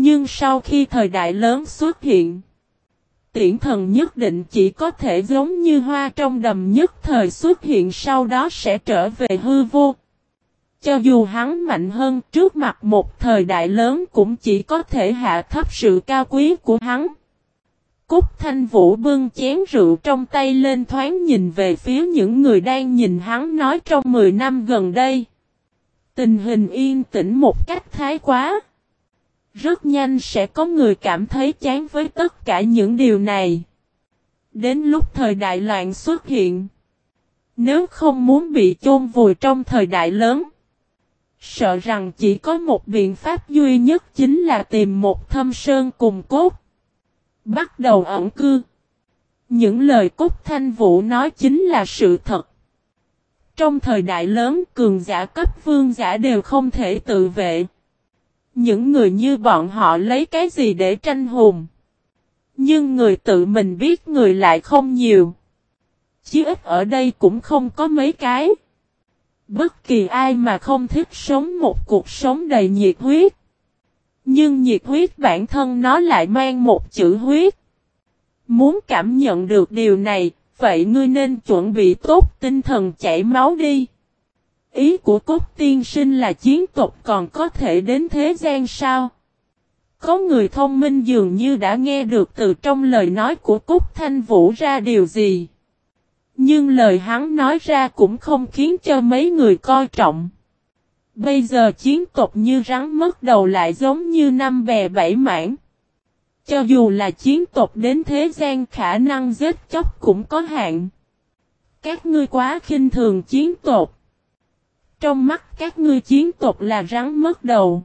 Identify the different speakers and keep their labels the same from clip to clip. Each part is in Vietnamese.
Speaker 1: Nhưng sau khi thời đại lớn xuất hiện, tiễn thần nhất định chỉ có thể giống như hoa trong đầm nhất thời xuất hiện sau đó sẽ trở về hư vô. Cho dù hắn mạnh hơn trước mặt một thời đại lớn cũng chỉ có thể hạ thấp sự cao quý của hắn. Cúc Thanh Vũ bưng chén rượu trong tay lên thoáng nhìn về phía những người đang nhìn hắn nói trong 10 năm gần đây. Tình hình yên tĩnh một cách thái quá. Rất nhanh sẽ có người cảm thấy chán với tất cả những điều này. Đến lúc thời đại loạn xuất hiện. Nếu không muốn bị chôn vùi trong thời đại lớn. Sợ rằng chỉ có một biện pháp duy nhất chính là tìm một thâm sơn cùng cốt. Bắt đầu ẩn cư. Những lời Cúc Thanh Vũ nói chính là sự thật. Trong thời đại lớn, cường giả cấp vương giả đều không thể tự vệ. Những người như bọn họ lấy cái gì để tranh hùng. Nhưng người tự mình biết người lại không nhiều. Chứ ít ở đây cũng không có mấy cái. Bất kỳ ai mà không thích sống một cuộc sống đầy nhiệt huyết. Nhưng nhiệt huyết bản thân nó lại mang một chữ huyết. Muốn cảm nhận được điều này, vậy ngươi nên chuẩn bị tốt tinh thần chảy máu đi. Ý của cốt tiên sinh là chiến tộc còn có thể đến thế gian sao? Có người thông minh dường như đã nghe được từ trong lời nói của Cúc Thanh Vũ ra điều gì. Nhưng lời hắn nói ra cũng không khiến cho mấy người coi trọng. Bây giờ chiến tộc như rắn mất đầu lại giống như năm bè bảy mảng. Cho dù là chiến tộc đến thế gian khả năng giết chóc cũng có hạn. Các ngươi quá khinh thường chiến tộc. Trong mắt các ngươi chiến tộc là rắn mất đầu.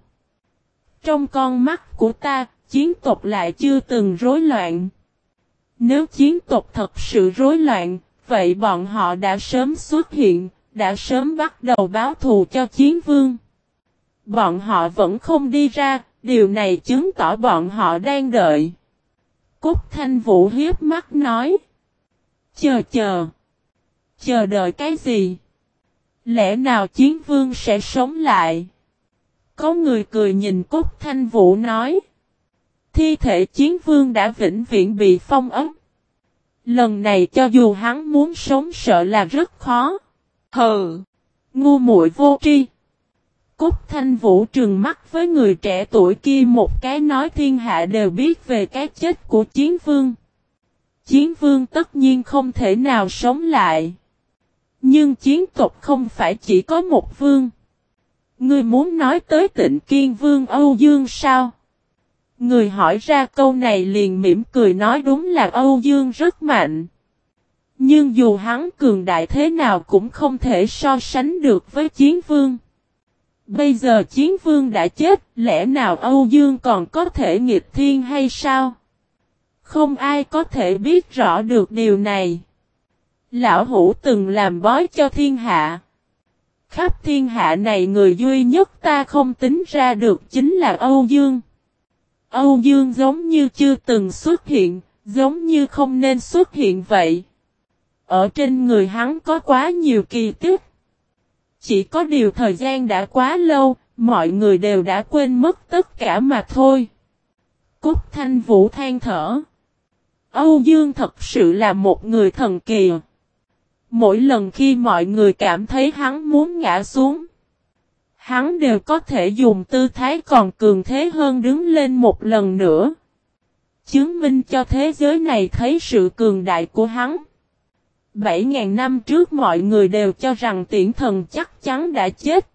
Speaker 1: Trong con mắt của ta, chiến tộc lại chưa từng rối loạn. Nếu chiến tộc thật sự rối loạn, vậy bọn họ đã sớm xuất hiện, đã sớm bắt đầu báo thù cho chiến vương. Bọn họ vẫn không đi ra, điều này chứng tỏ bọn họ đang đợi. Cúc Thanh Vũ hiếp mắt nói. Chờ chờ. Chờ đợi cái gì? Lẽ nào chiến vương sẽ sống lại? Có người cười nhìn Cúc Thanh Vũ nói. Thi thể chiến vương đã vĩnh viễn bị phong ấm. Lần này cho dù hắn muốn sống sợ là rất khó. Hừ! Ngu muội vô tri. Cúc Thanh Vũ trừng mắt với người trẻ tuổi kia một cái nói, thiên hạ đều biết về cái chết của chiến vương. Chiến vương tất nhiên không thể nào sống lại. Nhưng chiến tộc không phải chỉ có một vương. Ngươi muốn nói tới tịnh kiên vương Âu Dương sao? Người hỏi ra câu này liền mỉm cười nói đúng là Âu Dương rất mạnh. Nhưng dù hắn cường đại thế nào cũng không thể so sánh được với chiến vương. Bây giờ chiến vương đã chết, lẽ nào Âu Dương còn có thể nghịch thiên hay sao? Không ai có thể biết rõ được điều này. Lão hủ từng làm bói cho thiên hạ. Khắp thiên hạ này người duy nhất ta không tính ra được chính là Âu Dương. Âu Dương giống như chưa từng xuất hiện, giống như không nên xuất hiện vậy. Ở trên người hắn có quá nhiều kỳ tích. Chỉ có điều thời gian đã quá lâu, mọi người đều đã quên mất tất cả mà thôi. Cúc Thanh Vũ than thở. Âu Dương thật sự là một người thần kỳ. Mỗi lần khi mọi người cảm thấy hắn muốn ngã xuống, hắn đều có thể dùng tư thái còn cường thế hơn đứng lên một lần nữa. Chứng minh cho thế giới này thấy sự cường đại của hắn. 7.000 năm trước mọi người đều cho rằng tiễn thần chắc chắn đã chết.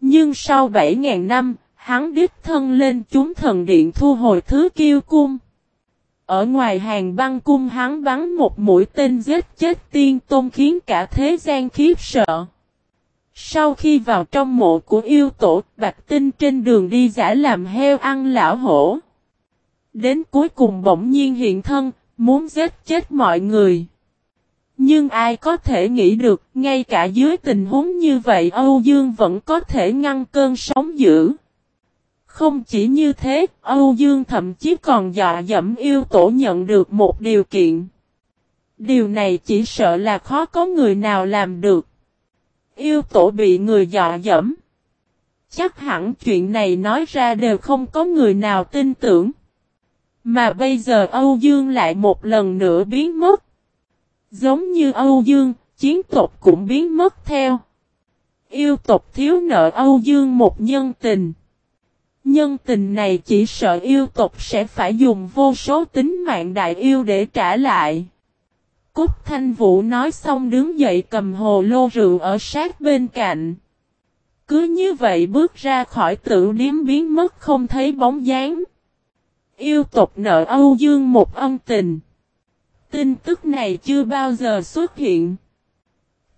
Speaker 1: Nhưng sau 7.000 năm, hắn đích thân lên chúng thần điện thu hồi thứ kiêu cung. Ở ngoài hàng băng cung hắn bắn một mũi tên giết chết tiên tôn khiến cả thế gian khiếp sợ. Sau khi vào trong mộ của yêu tổ, bạch tinh trên đường đi giả làm heo ăn lão hổ. Đến cuối cùng bỗng nhiên hiện thân, muốn giết chết mọi người. Nhưng ai có thể nghĩ được, ngay cả dưới tình huống như vậy Âu Dương vẫn có thể ngăn cơn sóng dữ. Không chỉ như thế, Âu Dương thậm chí còn dọa dẫm yêu tổ nhận được một điều kiện. Điều này chỉ sợ là khó có người nào làm được. Yêu tổ bị người dọa dẫm. Chắc hẳn chuyện này nói ra đều không có người nào tin tưởng. Mà bây giờ Âu Dương lại một lần nữa biến mất. Giống như Âu Dương, chiến tộc cũng biến mất theo. Yêu tộc thiếu nợ Âu Dương một nhân tình. Nhân tình này chỉ sợ yêu tộc sẽ phải dùng vô số tính mạng đại yêu để trả lại. Cúc Thanh Vũ nói xong đứng dậy cầm hồ lô rượu ở sát bên cạnh. Cứ như vậy bước ra khỏi tự điếm biến mất không thấy bóng dáng. Yêu tộc nợ Âu Dương một ân tình. Tin tức này chưa bao giờ xuất hiện.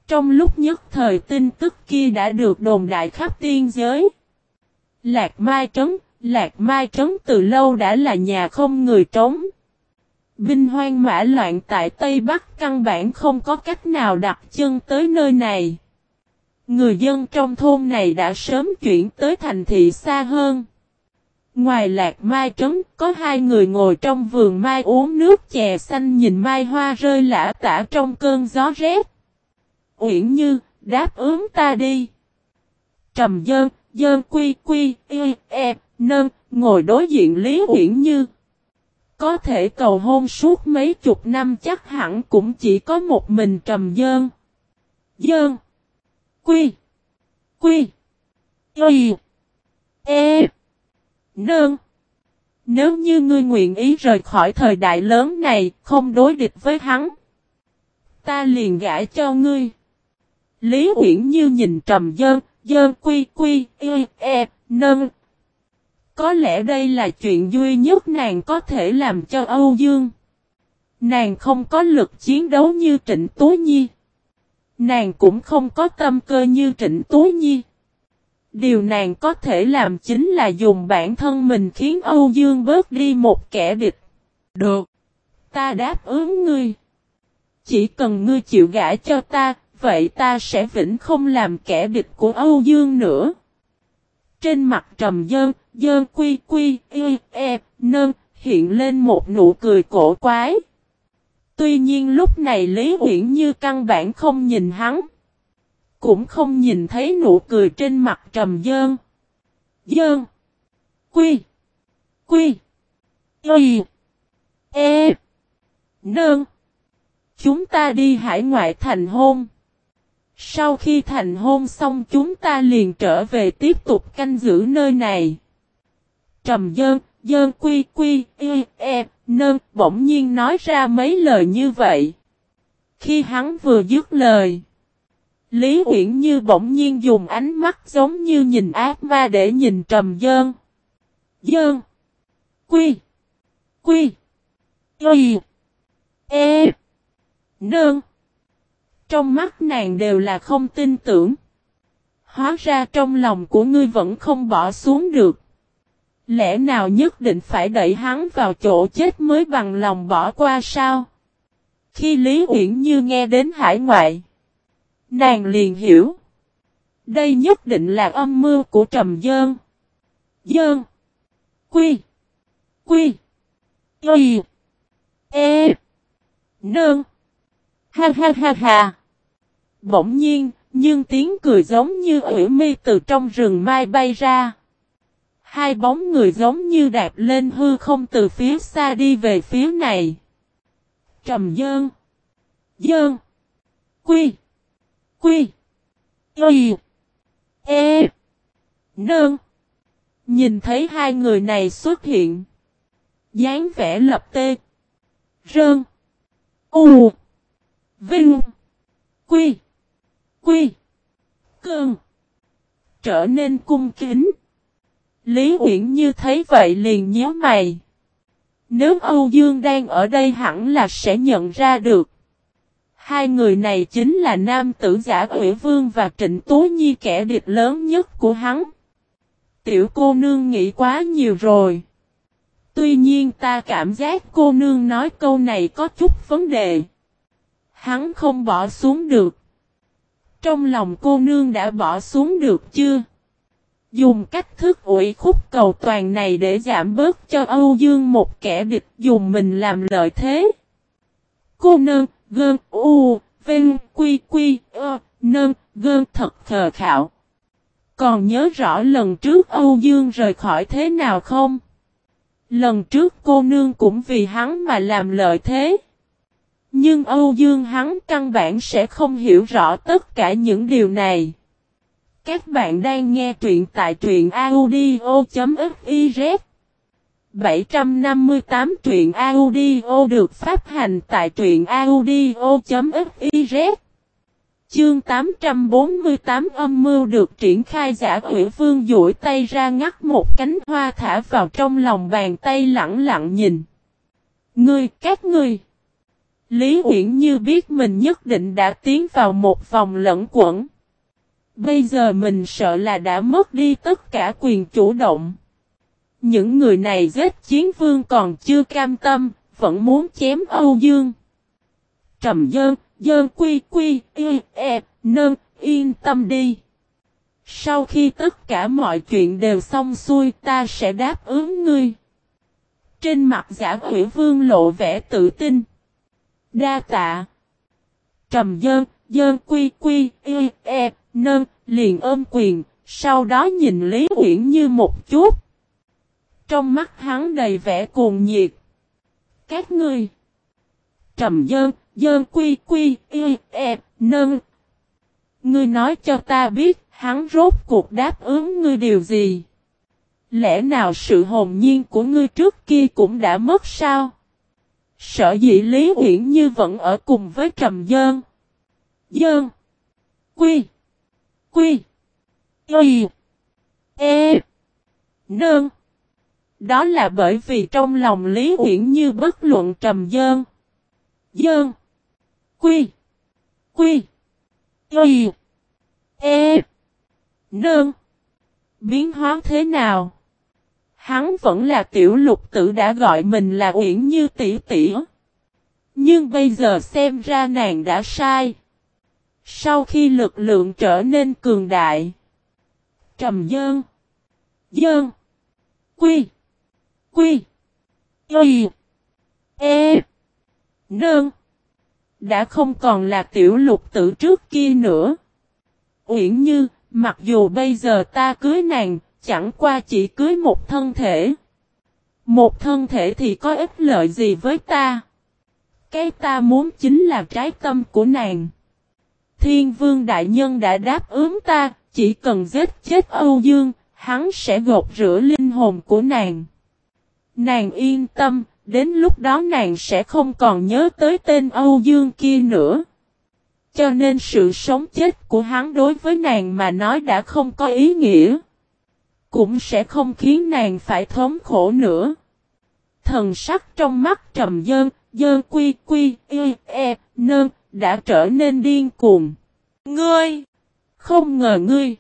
Speaker 1: Trong lúc nhất thời tin tức kia đã được đồn đại khắp tiên giới. Lạc Mai Trấn, Lạc Mai Trấn từ lâu đã là nhà không người trống. Binh hoang mã loạn tại Tây Bắc căn bản không có cách nào đặt chân tới nơi này. Người dân trong thôn này đã sớm chuyển tới thành thị xa hơn. Ngoài lạc mai trấn, có hai người ngồi trong vườn mai uống nước chè xanh nhìn mai hoa rơi lã tả trong cơn gió rét. Uyển Như, đáp ứng ta đi. Trầm dơn, dơn quy quy, y, e, nâng, ngồi đối diện Lý Uyển Như. Có thể cầu hôn suốt mấy chục năm chắc hẳn cũng chỉ có một mình trầm dơn. Dơn. Quy. Quy. Y. E. Nương. Nếu như ngươi nguyện ý rời khỏi thời đại lớn này, không đối địch với hắn. Ta liền gãi cho ngươi. Lý Uyển Như nhìn trầm dơn, dơn quy quy, y, e, nâng. Có lẽ đây là chuyện duy nhất nàng có thể làm cho Âu Dương. Nàng không có lực chiến đấu như Trịnh Tố Nhi. Nàng cũng không có tâm cơ như Trịnh Tố Nhi. Điều nàng có thể làm chính là dùng bản thân mình khiến Âu Dương bớt đi một kẻ địch. Được. Ta đáp ứng ngươi. Chỉ cần ngươi chịu gã cho ta, vậy ta sẽ vĩnh không làm kẻ địch của Âu Dương nữa. Trên mặt trầm dơn, dơn quy quy, y, e, nơn, hiện lên một nụ cười cổ quái. Tuy nhiên lúc này Lý Uyển Như căn bản không nhìn hắn. Cũng không nhìn thấy nụ cười trên mặt trầm dơn. Dơn. Quy. Quy. Y. E. Nơn. Chúng ta đi hải ngoại thành hôn. Sau khi thành hôn xong chúng ta liền trở về tiếp tục canh giữ nơi này. Trầm dơn, dơn quy quy, y, e, nơn, bỗng nhiên nói ra mấy lời như vậy. Khi hắn vừa dứt lời, Lý Uyển Như bỗng nhiên dùng ánh mắt giống như nhìn ác ma để nhìn trầm dơn. Dơn. Quy. Quy. Y. E. Nơn. Trong mắt nàng đều là không tin tưởng. Hóa ra trong lòng của ngươi vẫn không bỏ xuống được. Lẽ nào nhất định phải đẩy hắn vào chỗ chết mới bằng lòng bỏ qua sao? Khi Lý Uyển Như nghe đến hải ngoại, nàng liền hiểu. Đây nhất định là âm mưu của Trầm Dơn. Dơn. Quy. Quy. Y. E. Nương. Ha ha ha ha. Bỗng nhiên, nhưng tiếng cười giống như ủy mi từ trong rừng mai bay ra. Hai bóng người giống như đạp lên hư không từ phía xa đi về phía này. Trầm dơn. Dơn. Quy. Quy. Y. E. Nơn. Nhìn thấy hai người này xuất hiện. dáng vẻ lập tê. Rơn. U. Vinh. Quy. Quy. Cương Trở nên cung kính. Lý Uyển Như thấy vậy liền nhíu mày. Nếu Âu Dương đang ở đây hẳn là sẽ nhận ra được. Hai người này chính là nam tử giả Ủy Vương và Trịnh Tố Nhi kẻ địch lớn nhất của hắn. Tiểu cô nương nghĩ quá nhiều rồi. Tuy nhiên ta cảm giác cô nương nói câu này có chút vấn đề. Hắn không bỏ xuống được. Trong lòng cô nương đã bỏ xuống được chưa? Dùng cách thức ủy khúc cầu toàn này để giảm bớt cho Âu Dương một kẻ địch dùng mình làm lợi thế. Cô nương, gơn, u, vinh, quy quy, ơ, nơn, gơn thật khờ khạo. Còn nhớ rõ lần trước Âu Dương rời khỏi thế nào không? Lần trước cô nương cũng vì hắn mà làm lợi thế. Nhưng Âu Dương hắn căn bản sẽ không hiểu rõ tất cả những điều này. Các bạn đang nghe truyện tại truyện audio.fiz 758 truyện audio được phát hành tại truyện audio.fiz Chương 848 âm mưu được triển khai giả quỷ vương duỗi tay ra ngắt một cánh hoa thả vào trong lòng bàn tay lặng lặng nhìn. Ngươi, các ngươi. Lý Uyển Như biết mình nhất định đã tiến vào một vòng lẫn quẩn. Bây giờ mình sợ là đã mất đi tất cả quyền chủ động. Những người này giết chiến vương còn chưa cam tâm, vẫn muốn chém Âu Dương. Trầm dơn, dơn quy quy, y, e, nơn, yên tâm đi. Sau khi tất cả mọi chuyện đều xong xuôi ta sẽ đáp ứng ngươi. Trên mặt giả quỷ vương lộ vẻ tự tin. Đa tạ. Trầm dơn, dơn quy quy, y, e, nơn, liền ôm quyền, sau đó nhìn Lý Uyển như một chút. Trong mắt hắn đầy vẻ cuồng nhiệt. Các ngươi. Trầm dơn, dơn quy quy, y, e, nơn. Ngươi nói cho ta biết, hắn rốt cuộc đáp ứng ngươi điều gì? Lẽ nào sự hồn nhiên của ngươi trước kia cũng đã mất sao? Sở dĩ Lý Uyển Như vẫn ở cùng với Trầm Dơn. Dơn. Quy. Quy. Y. E. Nơn. Đó là bởi vì trong lòng Lý Uyển Như bất luận Trầm Dơn. Dơn. Quy. Quy. Y. E. Nơn. Biến hóa thế nào? Hắn vẫn là tiểu lục tử đã gọi mình là Uyển Như tỷ tỷ. Nhưng bây giờ xem ra nàng đã sai. Sau khi lực lượng trở nên cường đại. Trầm dơn. Dơn. Quy. Quy. Y. E. Nơn. Đã không còn là tiểu lục tử trước kia nữa. Uyển Như, mặc dù bây giờ ta cưới nàng, chẳng qua chỉ cưới một thân thể. Một thân thể thì có ích lợi gì với ta? Cái ta muốn chính là trái tâm của nàng. Thiên vương đại nhân đã đáp ứng ta, chỉ cần giết chết Âu Dương, hắn sẽ gột rửa linh hồn của nàng. Nàng yên tâm, đến lúc đó nàng sẽ không còn nhớ tới tên Âu Dương kia nữa. Cho nên sự sống chết của hắn đối với nàng mà nói đã không có ý nghĩa. Cũng sẽ không khiến nàng phải thống khổ nữa. Thần sắc trong mắt trầm dơn, dơn quy quy, y, e, nơn, đã trở nên điên cuồng. Ngươi! Không ngờ ngươi!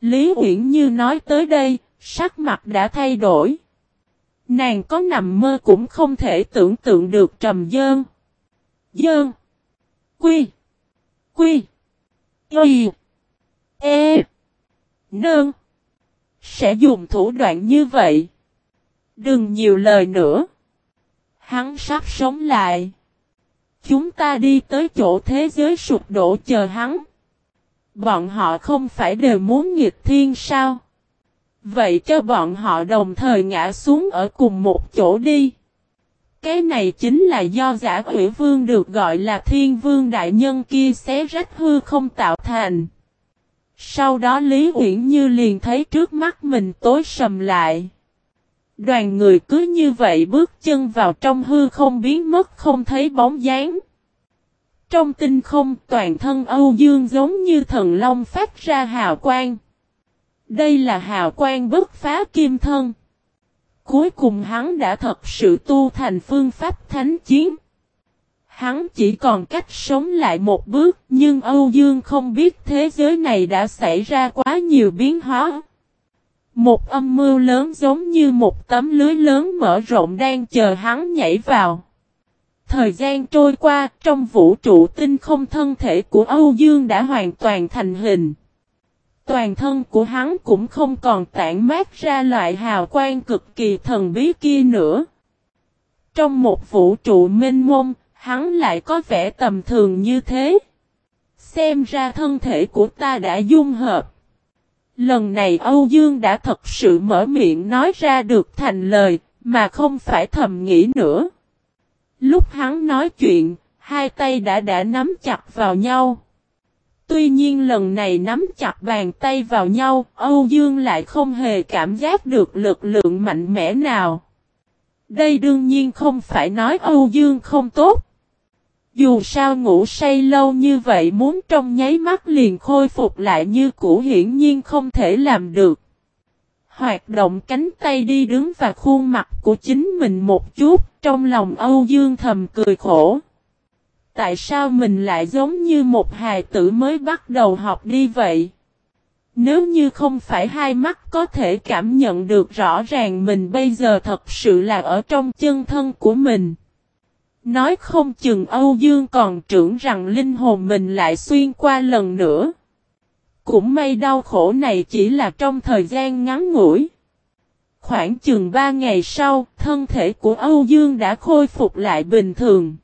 Speaker 1: Lý Uyển Như nói tới đây, sắc mặt đã thay đổi. Nàng có nằm mơ cũng không thể tưởng tượng được trầm dơn. Dơn. Quy. Quy. Y. E. Nơn. Sẽ dùng thủ đoạn như vậy. Đừng nhiều lời nữa. Hắn sắp sống lại. Chúng ta đi tới chỗ thế giới sụp đổ chờ hắn. Bọn họ không phải đều muốn nghịch thiên sao? Vậy cho bọn họ đồng thời ngã xuống ở cùng một chỗ đi. Cái này chính là do giả quỷ vương được gọi là thiên vương đại nhân kia xé rách hư không tạo thành. Sau đó Lý Uyển Như liền thấy trước mắt mình tối sầm lại. Đoàn người cứ như vậy bước chân vào trong hư không biến mất không thấy bóng dáng. Trong tinh không, toàn thân Âu Dương giống như thần long phát ra hào quang. Đây là hào quang bất phá kim thân. Cuối cùng hắn đã thật sự tu thành phương pháp thánh chiến. Hắn chỉ còn cách sống lại một bước nhưng Âu Dương không biết thế giới này đã xảy ra quá nhiều biến hóa. Một âm mưu lớn giống như một tấm lưới lớn mở rộng đang chờ hắn nhảy vào. Thời gian trôi qua, trong vũ trụ tinh không thân thể của Âu Dương đã hoàn toàn thành hình. Toàn thân của hắn cũng không còn tản mát ra loại hào quang cực kỳ thần bí kia nữa. Trong một vũ trụ mênh mông, hắn lại có vẻ tầm thường như thế. Xem ra thân thể của ta đã dung hợp. Lần này Âu Dương đã thật sự mở miệng nói ra được thành lời, mà không phải thầm nghĩ nữa. Lúc hắn nói chuyện, hai tay đã đã nắm chặt vào nhau. Tuy nhiên lần này nắm chặt bàn tay vào nhau, Âu Dương lại không hề cảm giác được lực lượng mạnh mẽ nào. Đây đương nhiên không phải nói Âu Dương không tốt. Dù sao ngủ say lâu như vậy muốn trong nháy mắt liền khôi phục lại như cũ hiển nhiên không thể làm được. Hoạt động cánh tay đi đứng và khuôn mặt của chính mình một chút, trong lòng Âu Dương thầm cười khổ. Tại sao mình lại giống như một hài tử mới bắt đầu học đi vậy? Nếu như không phải hai mắt có thể cảm nhận được rõ ràng mình bây giờ thật sự là ở trong chân thân của mình. Nói không chừng Âu Dương còn trưởng rằng linh hồn mình lại xuyên qua lần nữa. Cũng may đau khổ này chỉ là trong thời gian ngắn ngủi. Khoảng chừng 3 ngày sau, thân thể của Âu Dương đã khôi phục lại bình thường.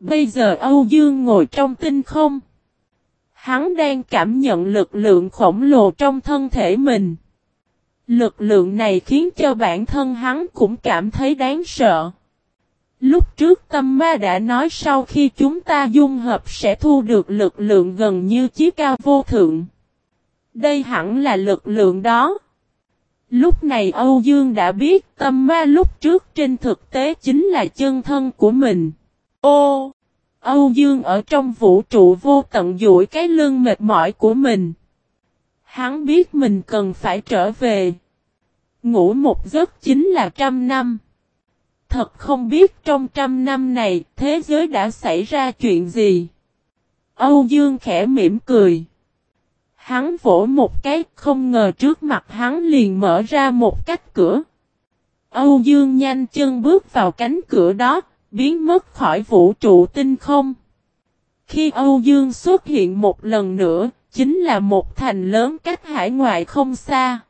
Speaker 1: Bây giờ Âu Dương ngồi trong tinh không. Hắn đang cảm nhận lực lượng khổng lồ trong thân thể mình. Lực lượng này khiến cho bản thân hắn cũng cảm thấy đáng sợ. Lúc trước tâm ma đã nói sau khi chúng ta dung hợp sẽ thu được lực lượng gần như chí cao vô thượng. Đây hẳn là lực lượng đó. Lúc này Âu Dương đã biết tâm ma lúc trước trên thực tế chính là chân thân của mình. Ô! Âu Dương ở trong vũ trụ vô tận dụi cái lưng mệt mỏi của mình. Hắn biết mình cần phải trở về. Ngủ một giấc chính là trăm năm. Thật không biết trong trăm năm này thế giới đã xảy ra chuyện gì. Âu Dương khẽ mỉm cười. Hắn vỗ một cái không ngờ trước mặt hắn liền mở ra một cách cửa. Âu Dương nhanh chân bước vào cánh cửa đó, biến mất khỏi vũ trụ tinh không. Khi Âu Dương xuất hiện một lần nữa, chính là một thành lớn cách hải ngoại không xa.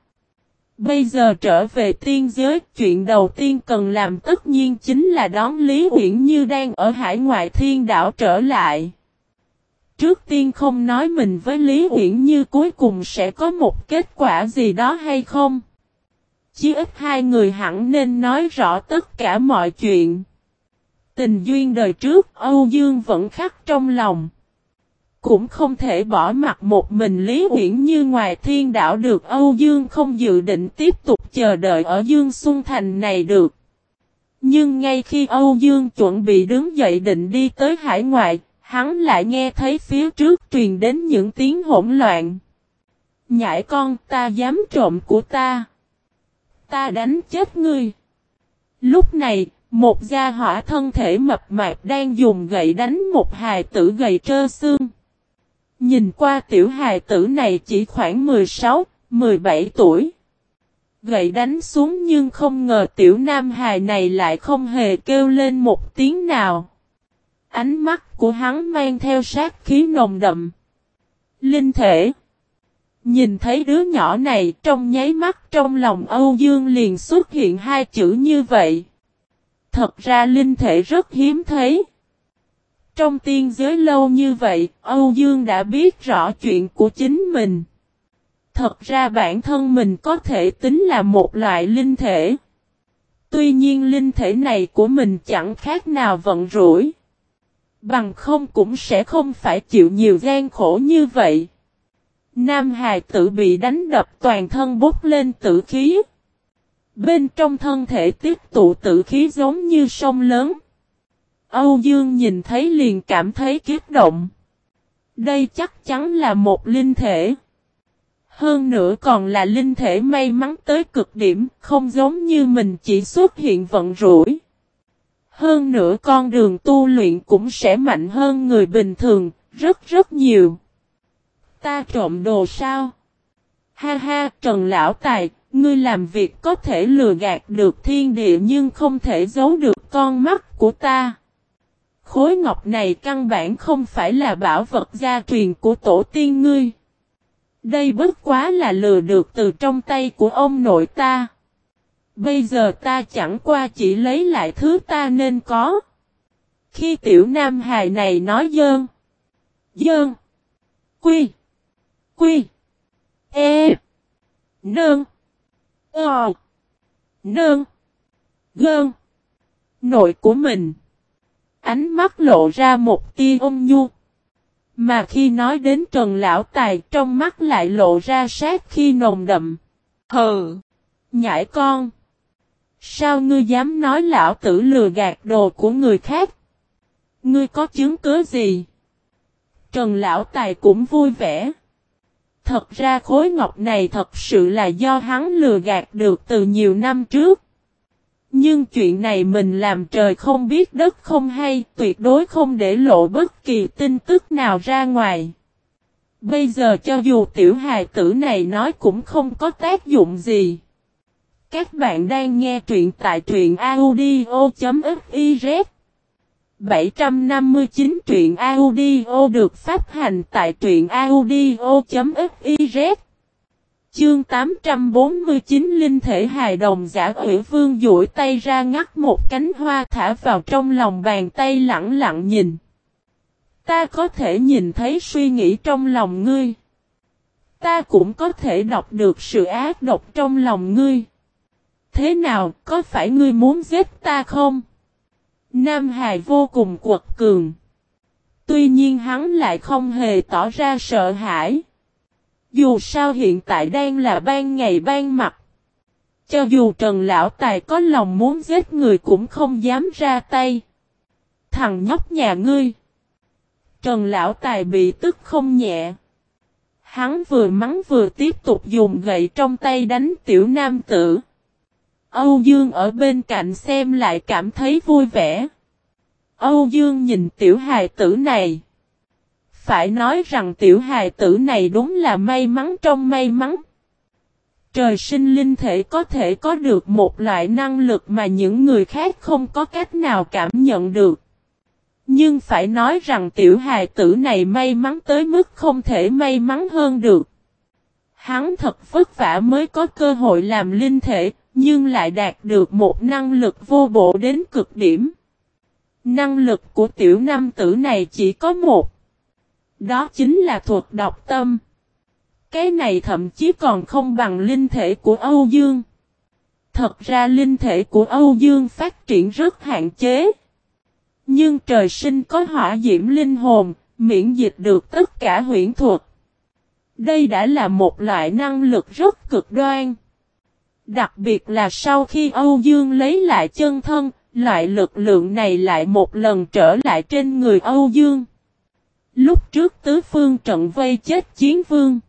Speaker 1: Bây giờ trở về tiên giới, chuyện đầu tiên cần làm tất nhiên chính là đón Lý Uyển Như đang ở hải ngoại thiên đảo trở lại. Trước tiên không nói mình với Lý Uyển Như cuối cùng sẽ có một kết quả gì đó hay không. Chỉ ít hai người hẳn nên nói rõ tất cả mọi chuyện. Tình duyên đời trước Âu Dương vẫn khắc trong lòng. Cũng không thể bỏ mặt một mình Lý Uyển như ngoài thiên đảo được Âu Dương không dự định tiếp tục chờ đợi ở Dương Xuân Thành này được. Nhưng ngay khi Âu Dương chuẩn bị đứng dậy định đi tới hải ngoại, hắn lại nghe thấy phía trước truyền đến những tiếng hỗn loạn. Nhãi con ta dám trộm của ta. Ta đánh chết ngươi. Lúc này, một gia hỏa thân thể mập mạp đang dùng gậy đánh một hài tử gầy trơ xương. Nhìn qua tiểu hài tử này chỉ khoảng 16, 17 tuổi. Gậy đánh xuống nhưng không ngờ tiểu nam hài này lại không hề kêu lên một tiếng nào. Ánh mắt của hắn mang theo sát khí nồng đậm. Linh thể. Nhìn thấy đứa nhỏ này trong nháy mắt trong lòng Âu Dương liền xuất hiện hai chữ như vậy. Thật ra linh thể rất hiếm thấy. Trong tiên giới lâu như vậy, Âu Dương đã biết rõ chuyện của chính mình. Thật ra bản thân mình có thể tính là một loại linh thể. Tuy nhiên linh thể này của mình chẳng khác nào vận rủi. Bằng không cũng sẽ không phải chịu nhiều gian khổ như vậy. Nam hài tử bị đánh đập toàn thân bốc lên tử khí. Bên trong thân thể tiếp tụ tử khí giống như sông lớn. Âu Dương nhìn thấy liền cảm thấy kiếp động. Đây chắc chắn là một linh thể. Hơn nữa còn là linh thể may mắn tới cực điểm, không giống như mình chỉ xuất hiện vận rủi. Hơn nữa con đường tu luyện cũng sẽ mạnh hơn người bình thường, rất rất nhiều. Ta trộm đồ sao? Ha ha, Trần Lão Tài, ngươi làm việc có thể lừa gạt được thiên địa nhưng không thể giấu được con mắt của ta. Khối ngọc này căn bản không phải là bảo vật gia truyền của tổ tiên ngươi. Đây bất quá là lừa được từ trong tay của ông nội ta. Bây giờ ta chẳng qua chỉ lấy lại thứ ta nên có. Khi tiểu nam hài này nói dơn. Dơn. Quy. Quy. E. Nương. Ờ. Nương. Gơn. Nội của mình. Ánh mắt lộ ra một tia ôm nhu. Mà khi nói đến Trần Lão Tài trong mắt lại lộ ra sát khi nồng đậm. Hừ. Nhãi con. Sao ngươi dám nói lão tử lừa gạt đồ của người khác? Ngươi có chứng cứ gì? Trần Lão Tài cũng vui vẻ. Thật ra khối ngọc này thật sự là do hắn lừa gạt được từ nhiều năm trước. Nhưng chuyện này mình làm trời không biết đất không hay, tuyệt đối không để lộ bất kỳ tin tức nào ra ngoài. Bây giờ cho dù tiểu hài tử này nói cũng không có tác dụng gì. Các bạn đang nghe truyện tại truyện audio.fiz 759 truyện audio được phát hành tại truyện audio.fiz Chương 849 Linh thể hài đồng giả ủy vương duỗi tay ra ngắt một cánh hoa thả vào trong lòng bàn tay lặng lặng nhìn. Ta có thể nhìn thấy suy nghĩ trong lòng ngươi. Ta cũng có thể đọc được sự ác độc trong lòng ngươi. Thế nào, có phải ngươi muốn giết ta không? Nam Hải vô cùng quật cường. Tuy nhiên hắn lại không hề tỏ ra sợ hãi. Dù sao hiện tại đang là ban ngày ban mặt. Cho dù Trần Lão Tài có lòng muốn giết người cũng không dám ra tay. Thằng nhóc nhà ngươi. Trần Lão Tài bị tức không nhẹ. Hắn vừa mắng vừa tiếp tục dùng gậy trong tay đánh tiểu nam tử. Âu Dương ở bên cạnh xem lại cảm thấy vui vẻ. Âu Dương nhìn tiểu hài tử này. Phải nói rằng tiểu hài tử này đúng là may mắn trong may mắn. Trời sinh linh thể có thể có được một loại năng lực mà những người khác không có cách nào cảm nhận được. Nhưng phải nói rằng tiểu hài tử này may mắn tới mức không thể may mắn hơn được. Hắn thật vất vả mới có cơ hội làm linh thể, nhưng lại đạt được một năng lực vô bộ đến cực điểm. Năng lực của tiểu nam tử này chỉ có một. Đó chính là thuật đọc tâm. Cái này thậm chí còn không bằng linh thể của Âu Dương. Thật ra linh thể của Âu Dương phát triển rất hạn chế. Nhưng trời sinh có hỏa diễm linh hồn, miễn dịch được tất cả huyễn thuật. Đây đã là một loại năng lực rất cực đoan. Đặc biệt là sau khi Âu Dương lấy lại chân thân, loại lực lượng này lại một lần trở lại trên người Âu Dương. Lúc trước tứ phương trận vây chết chiến vương.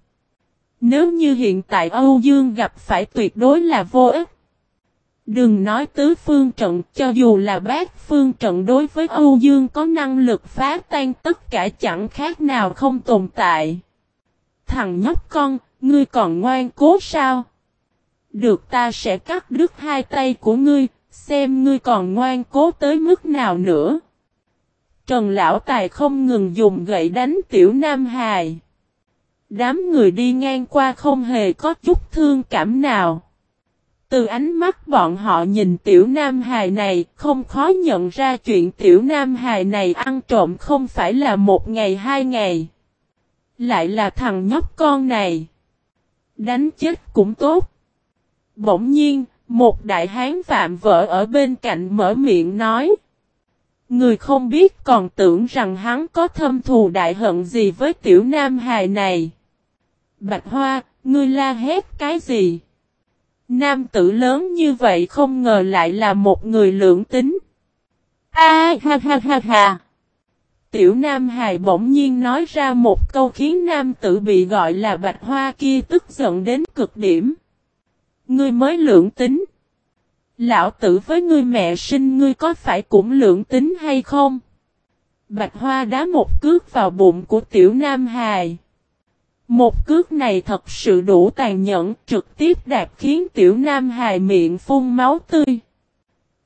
Speaker 1: Nếu như hiện tại Âu Dương gặp phải tuyệt đối là vô ích. Đừng nói tứ phương trận cho dù là bát phương trận đối với Âu Dương có năng lực phá tan tất cả chẳng khác nào không tồn tại. Thằng nhóc con, ngươi còn ngoan cố sao? Được ta sẽ cắt đứt hai tay của ngươi, xem ngươi còn ngoan cố tới mức nào nữa. Trần Lão Tài không ngừng dùng gậy đánh tiểu Nam Hài. Đám người đi ngang qua không hề có chút thương cảm nào. Từ ánh mắt bọn họ nhìn tiểu Nam Hài này, không khó nhận ra chuyện tiểu Nam Hài này ăn trộm không phải là một ngày hai ngày. Lại là thằng nhóc con này. Đánh chết cũng tốt. Bỗng nhiên, một đại hán phạm vợ ở bên cạnh mở miệng nói. Người không biết còn tưởng rằng hắn có thâm thù đại hận gì với tiểu nam hài này. Bạch Hoa, ngươi la hét cái gì? Nam tử lớn như vậy không ngờ lại là một người lưỡng tính. A ha ha ha ha. Tiểu Nam Hài bỗng nhiên nói ra một câu khiến nam tử bị gọi là Bạch Hoa kia tức giận đến cực điểm. Ngươi mới lưỡng tính. Lão tử với ngươi mẹ sinh ngươi có phải cũng lượng tính hay không? Bạch Hoa đá một cước vào bụng của tiểu Nam Hài. Một cước này thật sự đủ tàn nhẫn, trực tiếp đạp khiến tiểu Nam Hài miệng phun máu tươi.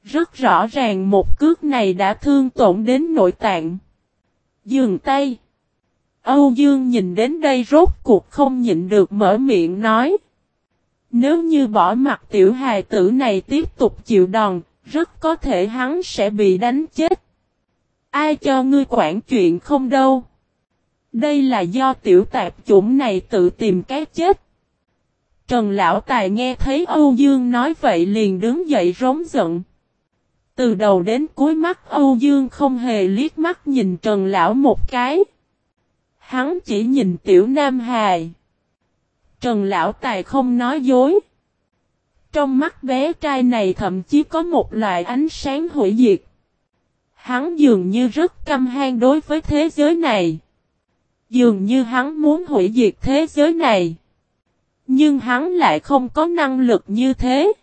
Speaker 1: Rất rõ ràng một cước này đã thương tổn đến nội tạng. Dường tay. Âu Dương nhìn đến đây rốt cuộc không nhịn được mở miệng nói. Nếu như bỏ mặt tiểu hài tử này tiếp tục chịu đòn, rất có thể hắn sẽ bị đánh chết. Ai cho ngươi quản chuyện không đâu. Đây là do tiểu tạp chủng này tự tìm cái chết. Trần Lão Tài nghe thấy Âu Dương nói vậy liền đứng dậy rống giận. Từ đầu đến cuối mắt Âu Dương không hề liếc mắt nhìn Trần Lão một cái. Hắn chỉ nhìn Tiểu Nam Hài. Trần Lão Tài không nói dối. Trong mắt bé trai này thậm chí có một loại ánh sáng hủy diệt. Hắn dường như rất căm hang đối với thế giới này. Dường như hắn muốn hủy diệt thế giới này. Nhưng hắn lại không có năng lực như thế.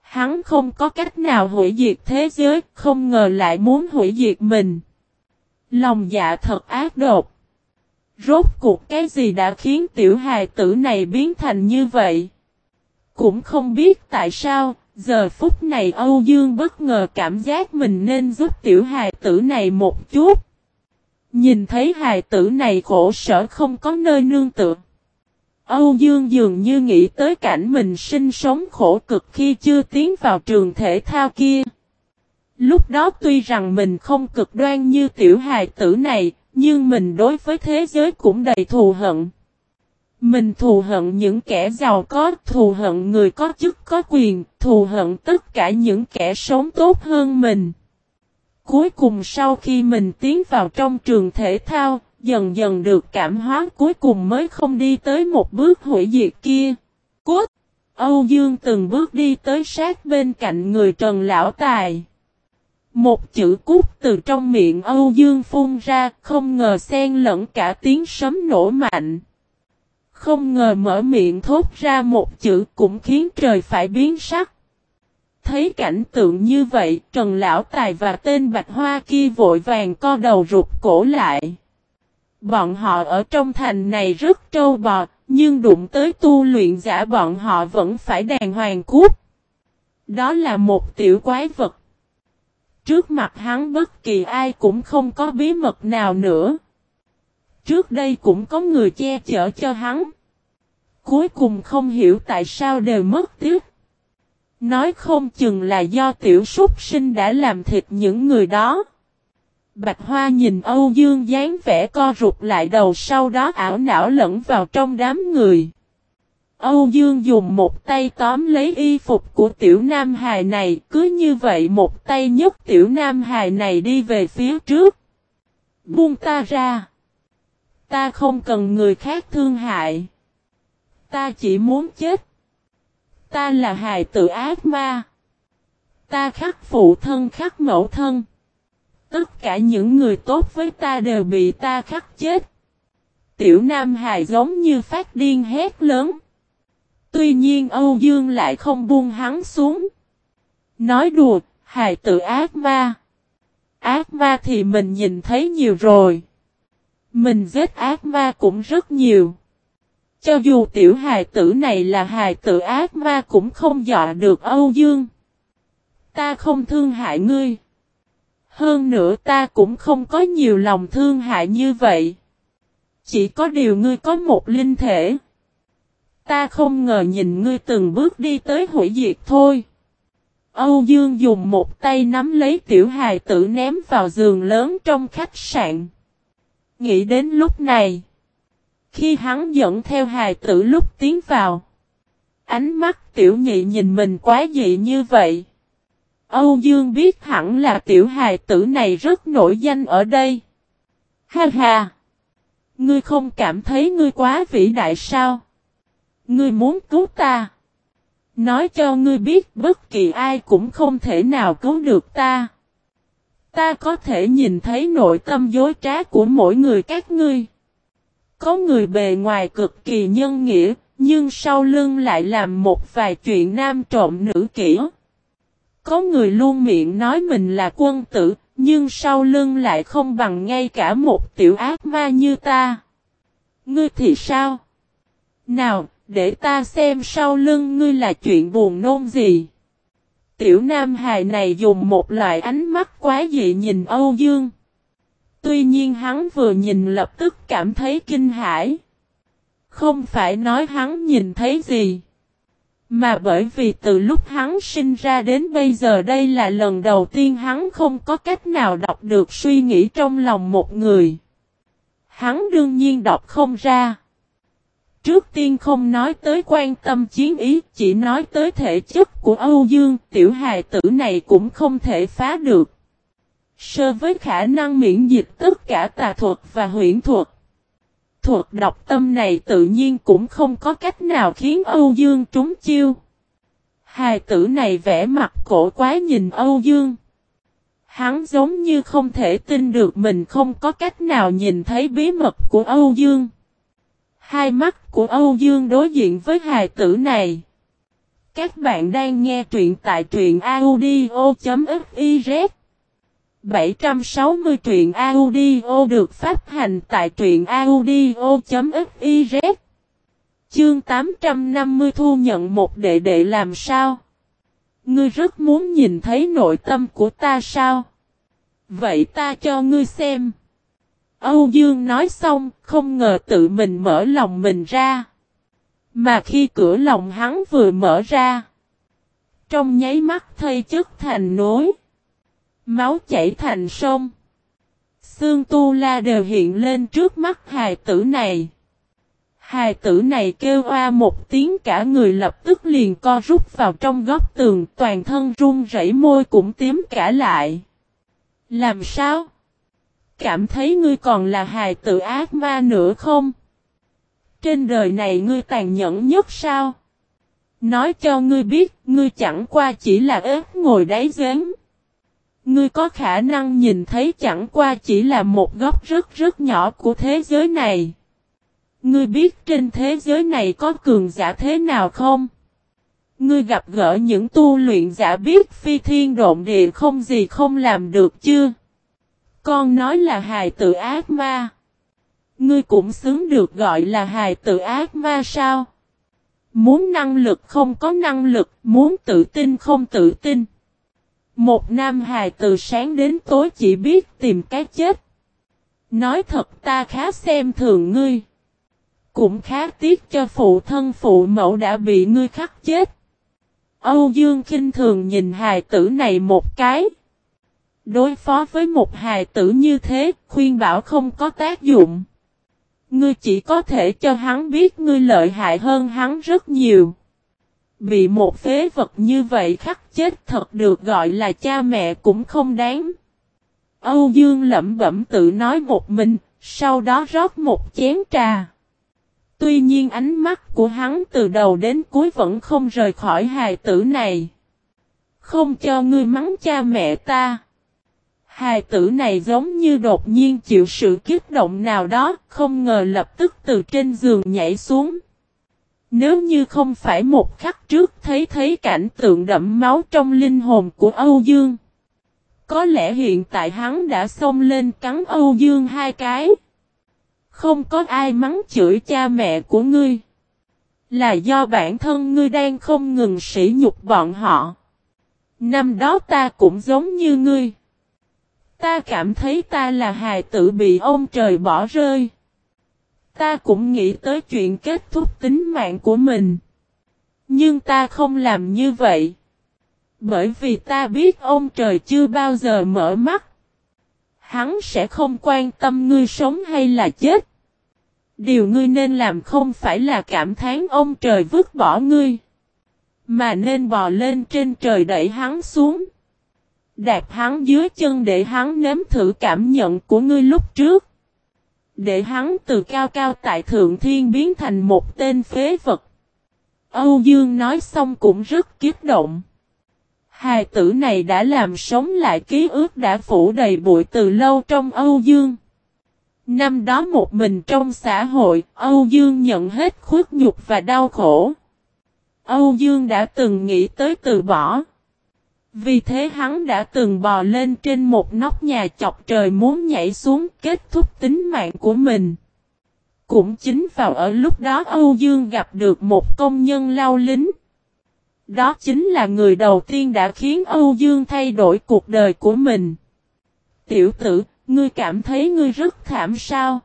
Speaker 1: Hắn không có cách nào hủy diệt thế giới, không ngờ lại muốn hủy diệt mình. Lòng dạ thật ác độc. Rốt cuộc cái gì đã khiến tiểu hài tử này biến thành như vậy? Cũng không biết tại sao, giờ phút này Âu Dương bất ngờ cảm giác mình nên giúp tiểu hài tử này một chút. Nhìn thấy hài tử này khổ sở không có nơi nương tựa. Âu Dương dường như nghĩ tới cảnh mình sinh sống khổ cực khi chưa tiến vào trường thể thao kia. Lúc đó tuy rằng mình không cực đoan như tiểu hài tử này, nhưng mình đối với thế giới cũng đầy thù hận. Mình thù hận những kẻ giàu có, thù hận người có chức có quyền, thù hận tất cả những kẻ sống tốt hơn mình. Cuối cùng sau khi mình tiến vào trong trường thể thao, dần dần được cảm hóa cuối cùng mới không đi tới một bước hủy diệt kia. Cốt! Âu Dương từng bước đi tới sát bên cạnh người Trần Lão Tài. Một chữ cút từ trong miệng Âu Dương phun ra, không ngờ xen lẫn cả tiếng sấm nổ mạnh. Không ngờ mở miệng thốt ra một chữ cũng khiến trời phải biến sắc. Thấy cảnh tượng như vậy, Trần Lão Tài và tên Bạch Hoa kia vội vàng co đầu rụt cổ lại. Bọn họ ở trong thành này rất trâu bò, nhưng đụng tới tu luyện giả bọn họ vẫn phải đàng hoàng cút. Đó là một tiểu quái vật. Trước mặt hắn bất kỳ ai cũng không có bí mật nào nữa. Trước đây cũng có người che chở cho hắn. Cuối cùng không hiểu tại sao đều mất tiếc. Nói không chừng là do tiểu súc sinh đã làm thịt những người đó. Bạch Hoa nhìn Âu Dương dáng vẻ co rụt lại đầu sau đó ảo não lẫn vào trong đám người. Âu Dương dùng một tay tóm lấy y phục của tiểu nam hài này, cứ như vậy một tay nhấc tiểu nam hài này đi về phía trước. Buông ta ra. Ta không cần người khác thương hại. Ta chỉ muốn chết. Ta là hài tử ác ma. Ta khắc phụ thân khắc mẫu thân. Tất cả những người tốt với ta đều bị ta khắc chết. Tiểu Nam Hài giống như phát điên hét lớn. Tuy nhiên Âu Dương lại không buông hắn xuống. Nói đùa, hài tự ác ma. Ác ma thì mình nhìn thấy nhiều rồi. Mình giết ác ma cũng rất nhiều. Cho dù tiểu hài tử này là hài tử ác ma cũng không dọa được Âu Dương. Ta không thương hại ngươi. Hơn nữa ta cũng không có nhiều lòng thương hại như vậy. Chỉ có điều ngươi có một linh thể. Ta không ngờ nhìn ngươi từng bước đi tới hủy diệt thôi. Âu Dương dùng một tay nắm lấy tiểu hài tử ném vào giường lớn trong khách sạn. Nghĩ đến lúc này. Khi hắn dẫn theo hài tử lúc tiến vào. Ánh mắt tiểu nhị nhìn mình quá dị như vậy. Âu Dương biết hẳn là tiểu hài tử này rất nổi danh ở đây. Ha ha! Ngươi không cảm thấy ngươi quá vĩ đại sao? Ngươi muốn cứu ta? Nói cho ngươi biết bất kỳ ai cũng không thể nào cứu được ta. Ta có thể nhìn thấy nội tâm dối trá của mỗi người các ngươi. Có người bề ngoài cực kỳ nhân nghĩa, nhưng sau lưng lại làm một vài chuyện nam trộm nữ kỹ. Có người luôn miệng nói mình là quân tử, nhưng sau lưng lại không bằng ngay cả một tiểu ác ma như ta. Ngươi thì sao? Nào, để ta xem sau lưng ngươi là chuyện buồn nôn gì. Tiểu Nam Hài này dùng một loại ánh mắt quá dị nhìn Âu Dương. Tuy nhiên hắn vừa nhìn lập tức cảm thấy kinh hãi. Không phải nói hắn nhìn thấy gì. Mà bởi vì từ lúc hắn sinh ra đến bây giờ đây là lần đầu tiên hắn không có cách nào đọc được suy nghĩ trong lòng một người. Hắn đương nhiên đọc không ra trước tiên không nói tới quan tâm chiến ý, chỉ nói tới thể chất của Âu Dương, tiểu hài tử này cũng không thể phá được. Sơ với khả năng miễn dịch tất cả tà thuật và huyễn thuật. Thuật độc tâm này tự nhiên cũng không có cách nào khiến Âu Dương trúng chiêu. Hài tử này vẽ mặt cổ quái nhìn Âu Dương. Hắn giống như không thể tin được mình không có cách nào nhìn thấy bí mật của Âu Dương. Hai mắt của Âu Dương đối diện với hài tử này. Các bạn đang nghe truyện tại truyện audio.fiz 760 truyện audio được phát hành tại truyện audio.fiz Chương 850 thu nhận một đệ đệ làm sao? Ngươi rất muốn nhìn thấy nội tâm của ta sao? Vậy ta cho ngươi xem. Âu Dương nói xong, không ngờ tự mình mở lòng mình ra. Mà khi cửa lòng hắn vừa mở ra, trong nháy mắt thây chất thành nối, máu chảy thành sông. Xương tu la đều hiện lên trước mắt hài tử này. Hài tử này kêu oa một tiếng cả người lập tức liền co rút vào trong góc tường toàn thân run rẩy môi cũng tím cả lại. Làm sao? Cảm thấy ngươi còn là hài tử ác ma nữa không? Trên đời này ngươi tàn nhẫn nhất sao? Nói cho ngươi biết, ngươi chẳng qua chỉ là ếch ngồi đáy giếng. Ngươi có khả năng nhìn thấy chẳng qua chỉ là một góc rất rất nhỏ của thế giới này. Ngươi biết trên thế giới này có cường giả thế nào không? Ngươi gặp gỡ những tu luyện giả biết phi thiên độn địa không gì không làm được chưa? Con nói là hài tự ác ma. Ngươi cũng xứng được gọi là hài tự ác ma sao? Muốn năng lực không có năng lực, muốn tự tin không tự tin. Một nam hài từ sáng đến tối chỉ biết tìm cái chết. Nói thật ta khá xem thường ngươi. Cũng khá tiếc cho phụ thân phụ mẫu đã bị ngươi khắc chết. Âu Dương kinh thường nhìn hài tử này một cái. Đối phó với một hài tử như thế, khuyên bảo không có tác dụng. Ngươi chỉ có thể cho hắn biết ngươi lợi hại hơn hắn rất nhiều. Bị một phế vật như vậy khắc chết thật được gọi là cha mẹ cũng không đáng. Âu Dương lẩm bẩm tự nói một mình, sau đó rót một chén trà. Tuy nhiên ánh mắt của hắn từ đầu đến cuối vẫn không rời khỏi hài tử này. Không cho ngươi mắng cha mẹ ta. Hài tử này giống như đột nhiên chịu sự kích động nào đó, không ngờ lập tức từ trên giường nhảy xuống. Nếu như không phải một khắc trước thấy thấy cảnh tượng đậm máu trong linh hồn của Âu Dương. Có lẽ hiện tại hắn đã xông lên cắn Âu Dương hai cái. Không có ai mắng chửi cha mẹ của ngươi. Là do bản thân ngươi đang không ngừng sỉ nhục bọn họ. Năm đó ta cũng giống như ngươi. Ta cảm thấy ta là hài tử bị ông trời bỏ rơi. Ta cũng nghĩ tới chuyện kết thúc tính mạng của mình. Nhưng ta không làm như vậy. Bởi vì ta biết ông trời chưa bao giờ mở mắt. Hắn sẽ không quan tâm ngươi sống hay là chết. Điều ngươi nên làm không phải là cảm thán ông trời vứt bỏ ngươi. Mà nên bò lên trên trời đẩy hắn xuống. Đạt hắn dưới chân để hắn nếm thử cảm nhận của ngươi lúc trước. Để hắn từ cao cao tại thượng thiên biến thành một tên phế vật. Âu Dương nói xong cũng rất kiếp động. Hài tử này đã làm sống lại ký ức đã phủ đầy bụi từ lâu trong Âu Dương. Năm đó một mình trong xã hội, Âu Dương nhận hết khuất nhục và đau khổ. Âu Dương đã từng nghĩ tới từ bỏ. Vì thế hắn đã từng bò lên trên một nóc nhà chọc trời muốn nhảy xuống kết thúc tính mạng của mình. Cũng chính vào ở lúc đó Âu Dương gặp được một công nhân lao lính. Đó chính là người đầu tiên đã khiến Âu Dương thay đổi cuộc đời của mình. Tiểu tử, ngươi cảm thấy ngươi rất thảm sao?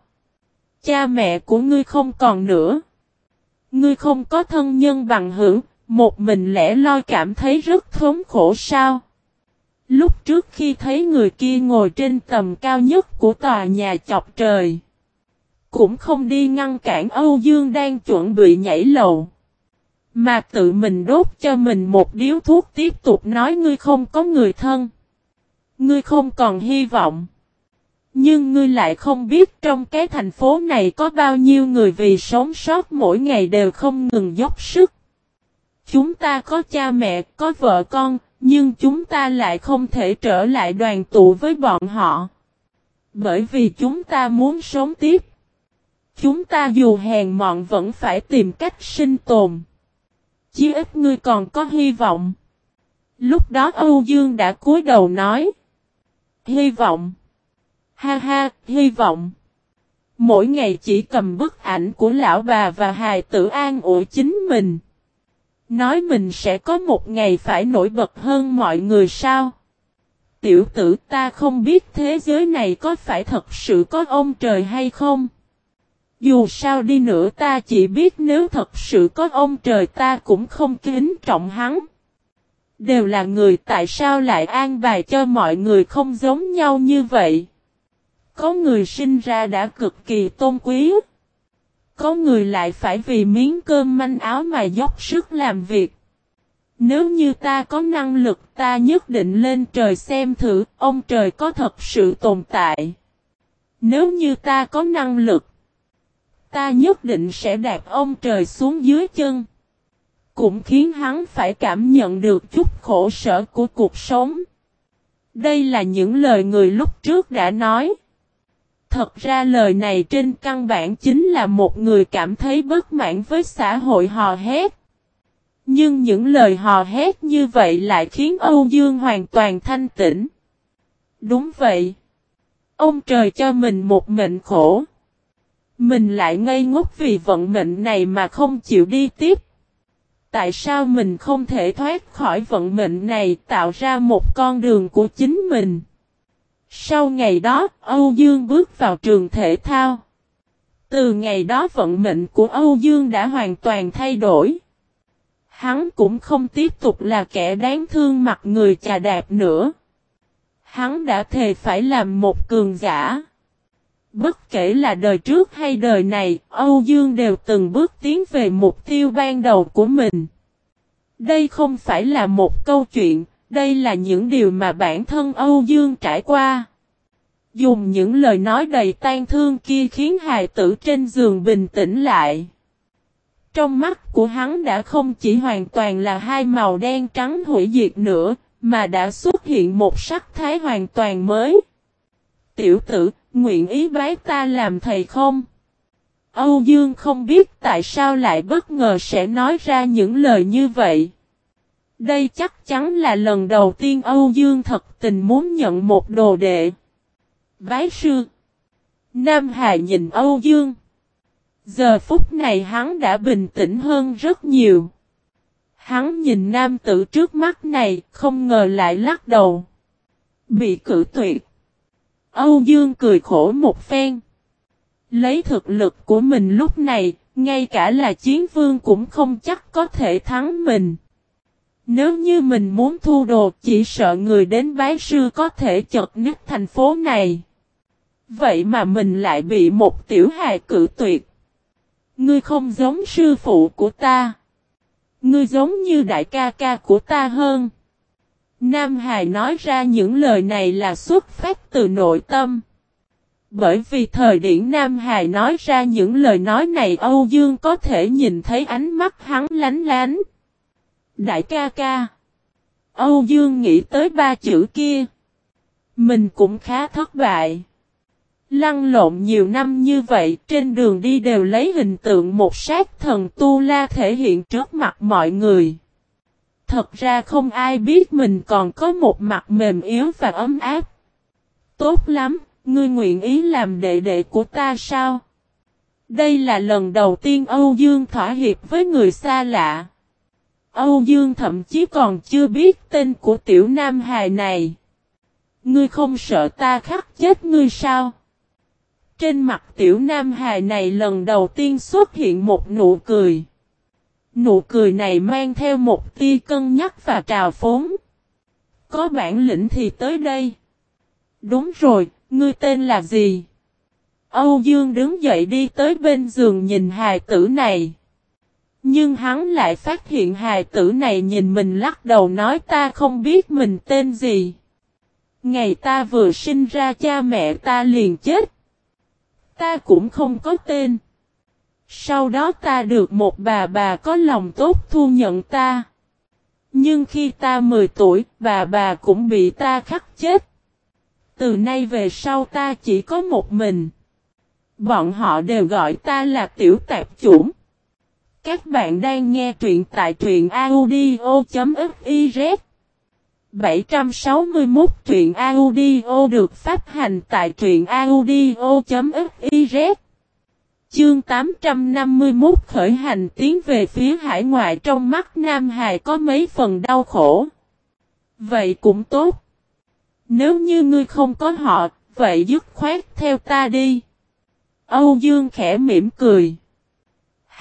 Speaker 1: Cha mẹ của ngươi không còn nữa. Ngươi không có thân nhân bằng hữu, một mình lẻ loi cảm thấy rất thống khổ sao? Lúc trước khi thấy người kia ngồi trên tầm cao nhất của tòa nhà chọc trời. Cũng không đi ngăn cản Âu Dương đang chuẩn bị nhảy lầu. Mà tự mình đốt cho mình một điếu thuốc tiếp tục nói, ngươi không có người thân. Ngươi không còn hy vọng. Nhưng ngươi lại không biết trong cái thành phố này có bao nhiêu người vì sống sót mỗi ngày đều không ngừng dốc sức. Chúng ta có cha mẹ, có vợ con, nhưng chúng ta lại không thể trở lại đoàn tụ với bọn họ. Bởi vì chúng ta muốn sống tiếp. Chúng ta dù hèn mọn vẫn phải tìm cách sinh tồn. Chí ít ngươi còn có hy vọng. Lúc đó Âu Dương đã cúi đầu nói. Hy vọng. Ha ha, hy vọng. Mỗi ngày chỉ cầm bức ảnh của lão bà và hài tử an ủi chính mình. Nói mình sẽ có một ngày phải nổi bật hơn mọi người sao? Tiểu tử, ta không biết thế giới này có phải thật sự có ông trời hay không? Dù sao đi nữa, ta chỉ biết nếu thật sự có ông trời, ta cũng không kính trọng hắn. Đều là người, tại sao lại an bài cho mọi người không giống nhau như vậy? Có người sinh ra đã cực kỳ tôn quý. Có người lại phải vì miếng cơm manh áo mà dốc sức làm việc. Nếu như ta có năng lực ta nhất định lên trời xem thử ông trời có thật sự tồn tại. Nếu như ta có năng lực, ta nhất định sẽ đạp ông trời xuống dưới chân. Cũng khiến hắn phải cảm nhận được chút khổ sở của cuộc sống. Đây là những lời người lúc trước đã nói. Thật ra lời này trên căn bản chính là một người cảm thấy bất mãn với xã hội hò hét. Nhưng những lời hò hét như vậy lại khiến Âu Dương hoàn toàn thanh tĩnh. Đúng vậy. Ông trời cho mình một mệnh khổ. Mình lại ngây ngốc vì vận mệnh này mà không chịu đi tiếp. Tại sao mình không thể thoát khỏi vận mệnh này, tạo ra một con đường của chính mình? Sau ngày đó, Âu Dương bước vào trường thể thao. Từ ngày đó vận mệnh của Âu Dương đã hoàn toàn thay đổi. Hắn cũng không tiếp tục là kẻ đáng thương mặt người chà đạp nữa. Hắn đã thề phải làm một cường giả. Bất kể là đời trước hay đời này, Âu Dương đều từng bước tiến về mục tiêu ban đầu của mình. Đây không phải là một câu chuyện, đây là những điều mà bản thân Âu Dương trải qua. Dùng những lời nói đầy tan thương kia khiến hài tử trên giường bình tĩnh lại. Trong mắt của hắn đã không chỉ hoàn toàn là hai màu đen trắng hủy diệt nữa, mà đã xuất hiện một sắc thái hoàn toàn mới. Tiểu tử, nguyện ý bái ta làm thầy không? Âu Dương không biết tại sao lại bất ngờ sẽ nói ra những lời như vậy. Đây chắc chắn là lần đầu tiên Âu Dương thật tình muốn nhận một đồ đệ. Bái sư. Nam Hải nhìn Âu Dương. Giờ phút này hắn đã bình tĩnh hơn rất nhiều. Hắn nhìn nam tử trước mắt này, không ngờ lại lắc đầu. Bị cử tuyệt. Âu Dương cười khổ một phen. Lấy thực lực của mình lúc này, ngay cả là chiến vương cũng không chắc có thể thắng mình. Nếu như mình muốn thu đồ, chỉ sợ người đến bái sư có thể chật nứt thành phố này. Vậy mà mình lại bị một tiểu hài cử tuyệt. Ngươi không giống sư phụ của ta. Ngươi giống như đại ca ca của ta hơn. Nam Hải nói ra những lời này là xuất phát từ nội tâm. Bởi vì thời điểm Nam Hải nói ra những lời nói này, Âu Dương có thể nhìn thấy ánh mắt hắn lánh lánh. Đại ca ca. Âu Dương nghĩ tới ba chữ kia. Mình cũng khá thất bại. Lăn lộn nhiều năm như vậy trên đường đi đều lấy hình tượng một sát thần tu la thể hiện trước mặt mọi người. Thật ra không ai biết mình còn có một mặt mềm yếu và ấm áp. Tốt lắm, ngươi nguyện ý làm đệ đệ của ta sao? Đây là lần đầu tiên Âu Dương thỏa hiệp với người xa lạ. Âu Dương thậm chí còn chưa biết tên của tiểu nam hài này. Ngươi không sợ ta khắc chết ngươi sao? Trên mặt tiểu nam hài này lần đầu tiên xuất hiện một nụ cười. Nụ cười này mang theo một tia cân nhắc và trào phóng. Có bản lĩnh thì tới đây. Đúng rồi, ngươi tên là gì? Âu Dương đứng dậy đi tới bên giường nhìn hài tử này. Nhưng hắn lại phát hiện hài tử này nhìn mình lắc đầu nói ta không biết mình tên gì. Ngày ta vừa sinh ra cha mẹ ta liền chết. Ta cũng không có tên. Sau đó ta được một bà bà có lòng tốt thu nhận ta. Nhưng khi ta 10 tuổi, bà bà cũng bị ta khắc chết. Từ nay về sau ta chỉ có một mình. Bọn họ đều gọi ta là tiểu tạp chủng. Các bạn đang nghe truyện tại truyện audio.fiz 761 truyện audio được phát hành tại truyện audio.fiz Chương 851 khởi hành tiến về phía hải ngoại trong mắt Nam Hải có mấy phần đau khổ. Vậy cũng tốt. Nếu như ngươi không có họ, vậy dứt khoát theo ta đi. Âu Dương khẽ mỉm cười.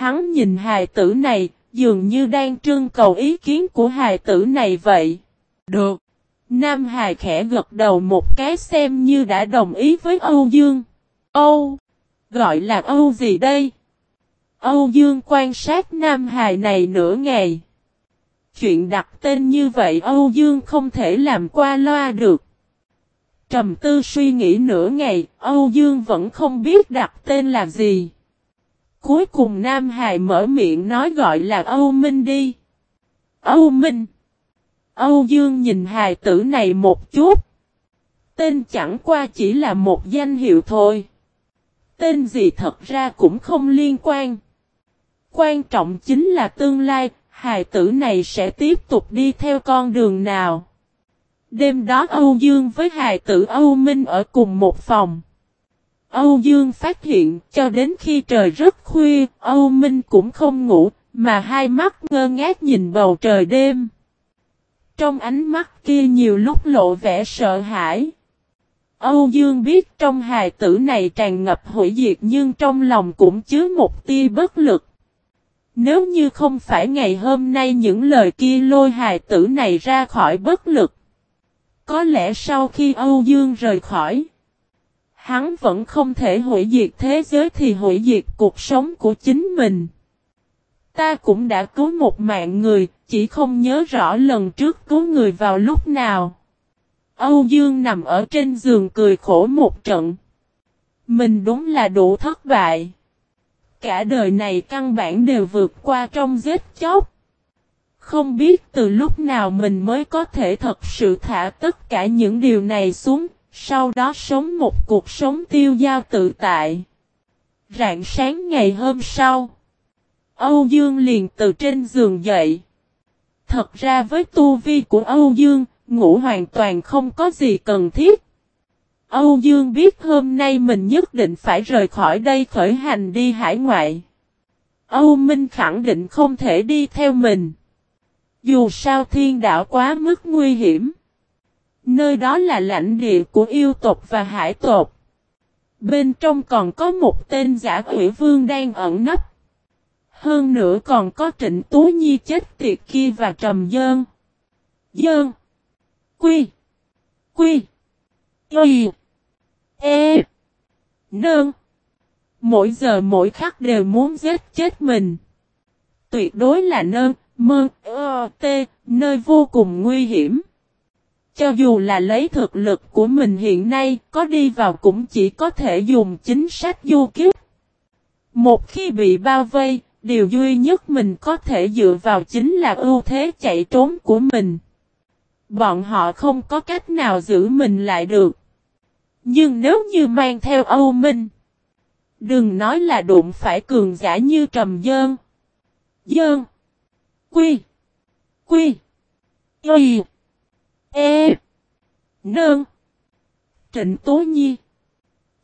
Speaker 1: Hắn nhìn hài tử này, dường như đang trưng cầu ý kiến của hài tử này vậy. Được. Nam hài khẽ gật đầu một cái xem như đã đồng ý với Âu Dương. Âu. Gọi là Âu gì đây? Âu Dương quan sát Nam hài này nửa ngày. Chuyện đặt tên như vậy Âu Dương không thể làm qua loa được. Trầm tư suy nghĩ nửa ngày, Âu Dương vẫn không biết đặt tên là gì. Cuối cùng Nam Hải mở miệng nói gọi là Âu Minh đi. Âu Minh. Âu Dương nhìn hài tử này một chút. Tên chẳng qua chỉ là một danh hiệu thôi. Tên gì thật ra cũng không liên quan. Quan trọng chính là tương lai, hài tử này sẽ tiếp tục đi theo con đường nào. Đêm đó Âu Dương với hài tử Âu Minh ở cùng một phòng. Âu Dương phát hiện cho đến khi trời rất khuya, Âu Minh cũng không ngủ, mà hai mắt ngơ ngác nhìn bầu trời đêm. Trong ánh mắt kia nhiều lúc lộ vẻ sợ hãi. Âu Dương biết trong hài tử này tràn ngập hủy diệt nhưng trong lòng cũng chứa một tia bất lực. Nếu như không phải ngày hôm nay những lời kia lôi hài tử này ra khỏi bất lực. Có lẽ sau khi Âu Dương rời khỏi, hắn vẫn không thể hủy diệt thế giới thì hủy diệt cuộc sống của chính mình. Ta cũng đã cứu một mạng người, chỉ không nhớ rõ lần trước cứu người vào lúc nào. Âu Dương nằm ở trên giường cười khổ một trận. Mình đúng là đủ thất bại. Cả đời này căn bản đều vượt qua trong giết chóc. Không biết từ lúc nào mình mới có thể thật sự thả tất cả những điều này xuống, sau đó sống một cuộc sống tiêu dao tự tại. Rạng sáng ngày hôm sau, Âu Dương liền từ trên giường dậy. Thật ra với tu vi của Âu Dương, ngủ hoàn toàn không có gì cần thiết. Âu Dương biết hôm nay mình nhất định phải rời khỏi đây khởi hành đi hải ngoại. Âu Minh khẳng định không thể đi theo mình. Dù sao thiên đạo quá mức nguy hiểm. Nơi đó là lãnh địa của yêu tộc và hải tộc. Bên trong còn có một tên giả quỷ vương đang ẩn nấp. Hơn nữa còn có trịnh Tú Nhi chết tiệt kia và trầm dơn. Dơn. Quy. Quy. Y. E. Nơn. Mỗi giờ mỗi khắc đều muốn giết chết mình. Tuyệt đối là nơn, mơ, ơ, tê, nơi vô cùng nguy hiểm. Cho dù là lấy thực lực của mình hiện nay, có đi vào cũng chỉ có thể dùng chính sách du kiếp. Một khi bị bao vây, điều duy nhất mình có thể dựa vào chính là ưu thế chạy trốn của mình. Bọn họ không có cách nào giữ mình lại được. Nhưng nếu như mang theo Âu Minh, đừng nói là đụng phải cường giả như Trầm Dơn, Dơn, Quy, Quy, Y, E, nương, Trịnh Tố Nhi.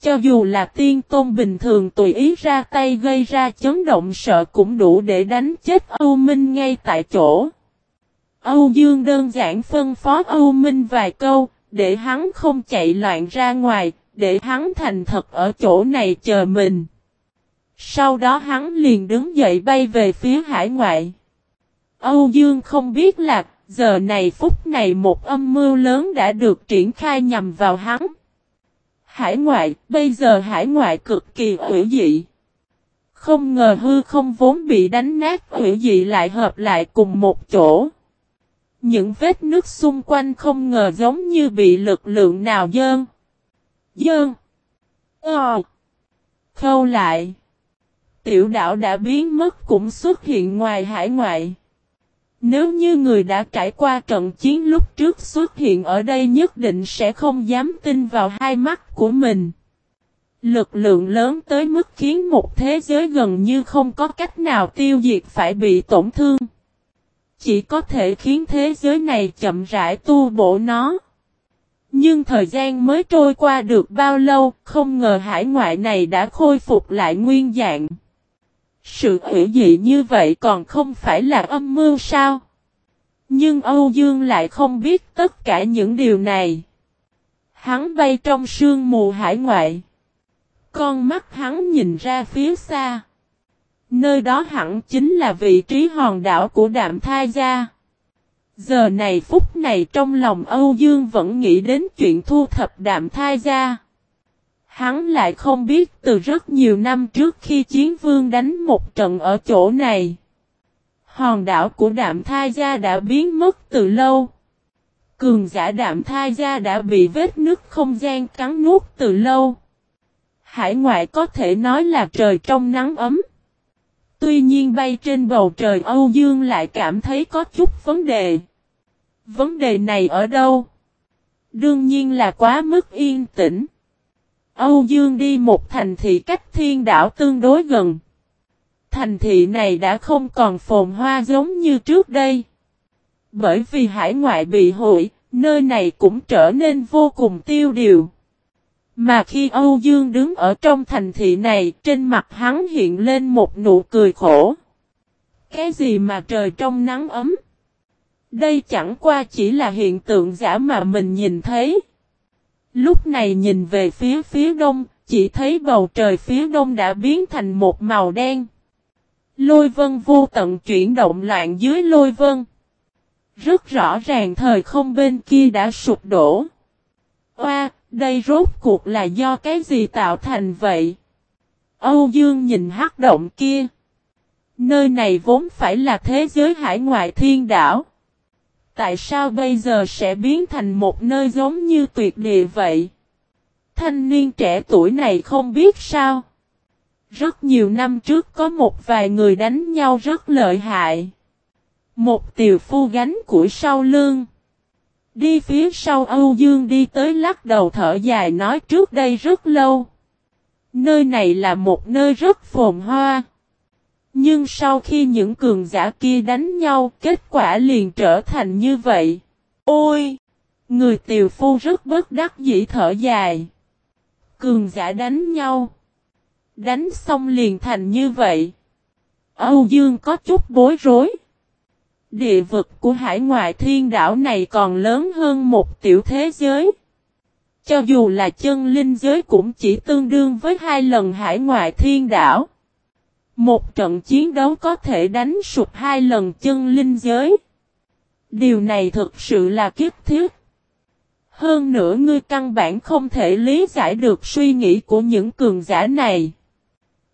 Speaker 1: Cho dù là tiên tôn bình thường tùy ý ra tay gây ra chấn động sợ cũng đủ để đánh chết Âu Minh ngay tại chỗ. Âu Dương đơn giản phân phó Âu Minh vài câu, để hắn không chạy loạn ra ngoài, để hắn thành thật ở chỗ này chờ mình. Sau đó hắn liền đứng dậy bay về phía hải ngoại. Âu Dương không biết là, giờ này phút này một âm mưu lớn đã được triển khai nhằm vào hắn. Hải ngoại, bây giờ hải ngoại cực kỳ hữu dị. Không ngờ hư không vốn bị đánh nát hữu dị lại hợp lại cùng một chỗ. Những vết nước xung quanh không ngờ giống như bị lực lượng nào dơn. Dơn. Ờ. Khâu lại. Tiểu đảo đã biến mất cũng xuất hiện ngoài hải ngoại. Nếu như người đã trải qua trận chiến lúc trước xuất hiện ở đây nhất định sẽ không dám tin vào hai mắt của mình. Lực lượng lớn tới mức khiến một thế giới gần như không có cách nào tiêu diệt phải bị tổn thương. Chỉ có thể khiến thế giới này chậm rãi tu bổ nó. Nhưng thời gian mới trôi qua được bao lâu, không ngờ hải ngoại này đã khôi phục lại nguyên dạng. Sự hữu dị như vậy còn không phải là âm mưu sao? Nhưng Âu Dương lại không biết tất cả những điều này. Hắn bay trong sương mù hải ngoại. Con mắt hắn nhìn ra phía xa. Nơi đó hẳn chính là vị trí hòn đảo của Đạm Thai Gia. Giờ này phút này trong lòng Âu Dương vẫn nghĩ đến chuyện thu thập Đạm Thai Gia. Hắn lại không biết từ rất nhiều năm trước khi chiến vương đánh một trận ở chỗ này. Hòn đảo của Đạm Thai Gia đã biến mất từ lâu. Cường giả Đạm Thai Gia đã bị vết nứt không gian cắn nuốt từ lâu. Hải ngoại có thể nói là trời trong nắng ấm. Tuy nhiên bay trên bầu trời Âu Dương lại cảm thấy có chút vấn đề. Vấn đề này ở đâu? Đương nhiên là quá mức yên tĩnh. Âu Dương đi một thành thị cách thiên đảo tương đối gần. Thành thị này đã không còn phồn hoa giống như trước đây. Bởi vì hải ngoại bị hủy, nơi này cũng trở nên vô cùng tiêu điều. Mà khi Âu Dương đứng ở trong thành thị này, trên mặt hắn hiện lên một nụ cười khổ. Cái gì mà trời trong nắng ấm? Đây chẳng qua chỉ là hiện tượng giả mà mình nhìn thấy. Lúc này nhìn về phía phía đông, chỉ thấy bầu trời phía đông đã biến thành một màu đen. Lôi vân vô tận chuyển động loạn dưới lôi vân. Rất rõ ràng thời không bên kia đã sụp đổ. Oa, đây rốt cuộc là do cái gì tạo thành vậy? Âu Dương nhìn hắc động kia. Nơi này vốn phải là thế giới hải ngoại thiên đảo. Tại sao bây giờ sẽ biến thành một nơi giống như tuyệt địa vậy? Thanh niên trẻ tuổi này không biết sao. Rất nhiều năm trước có một vài người đánh nhau rất lợi hại. Một tiều phu gánh củi sau lưng. Đi phía sau Âu Dương đi tới lắc đầu thở dài nói trước đây rất lâu. Nơi này là một nơi rất phồn hoa. Nhưng sau khi những cường giả kia đánh nhau, kết quả liền trở thành như vậy. Ôi! Người tiều phu rất bất đắc dĩ thở dài. Cường giả đánh nhau. Đánh xong liền thành như vậy. Âu Dương có chút bối rối. Địa vực của hải ngoại thiên đảo này còn lớn hơn một tiểu thế giới. Cho dù là chân linh giới cũng chỉ tương đương với hai lần hải ngoại thiên đảo. Một trận chiến đấu có thể đánh sụp hai lần chân linh giới. Điều này thực sự là kiếp thiết. Hơn nữa ngươi căn bản không thể lý giải được suy nghĩ của những cường giả này.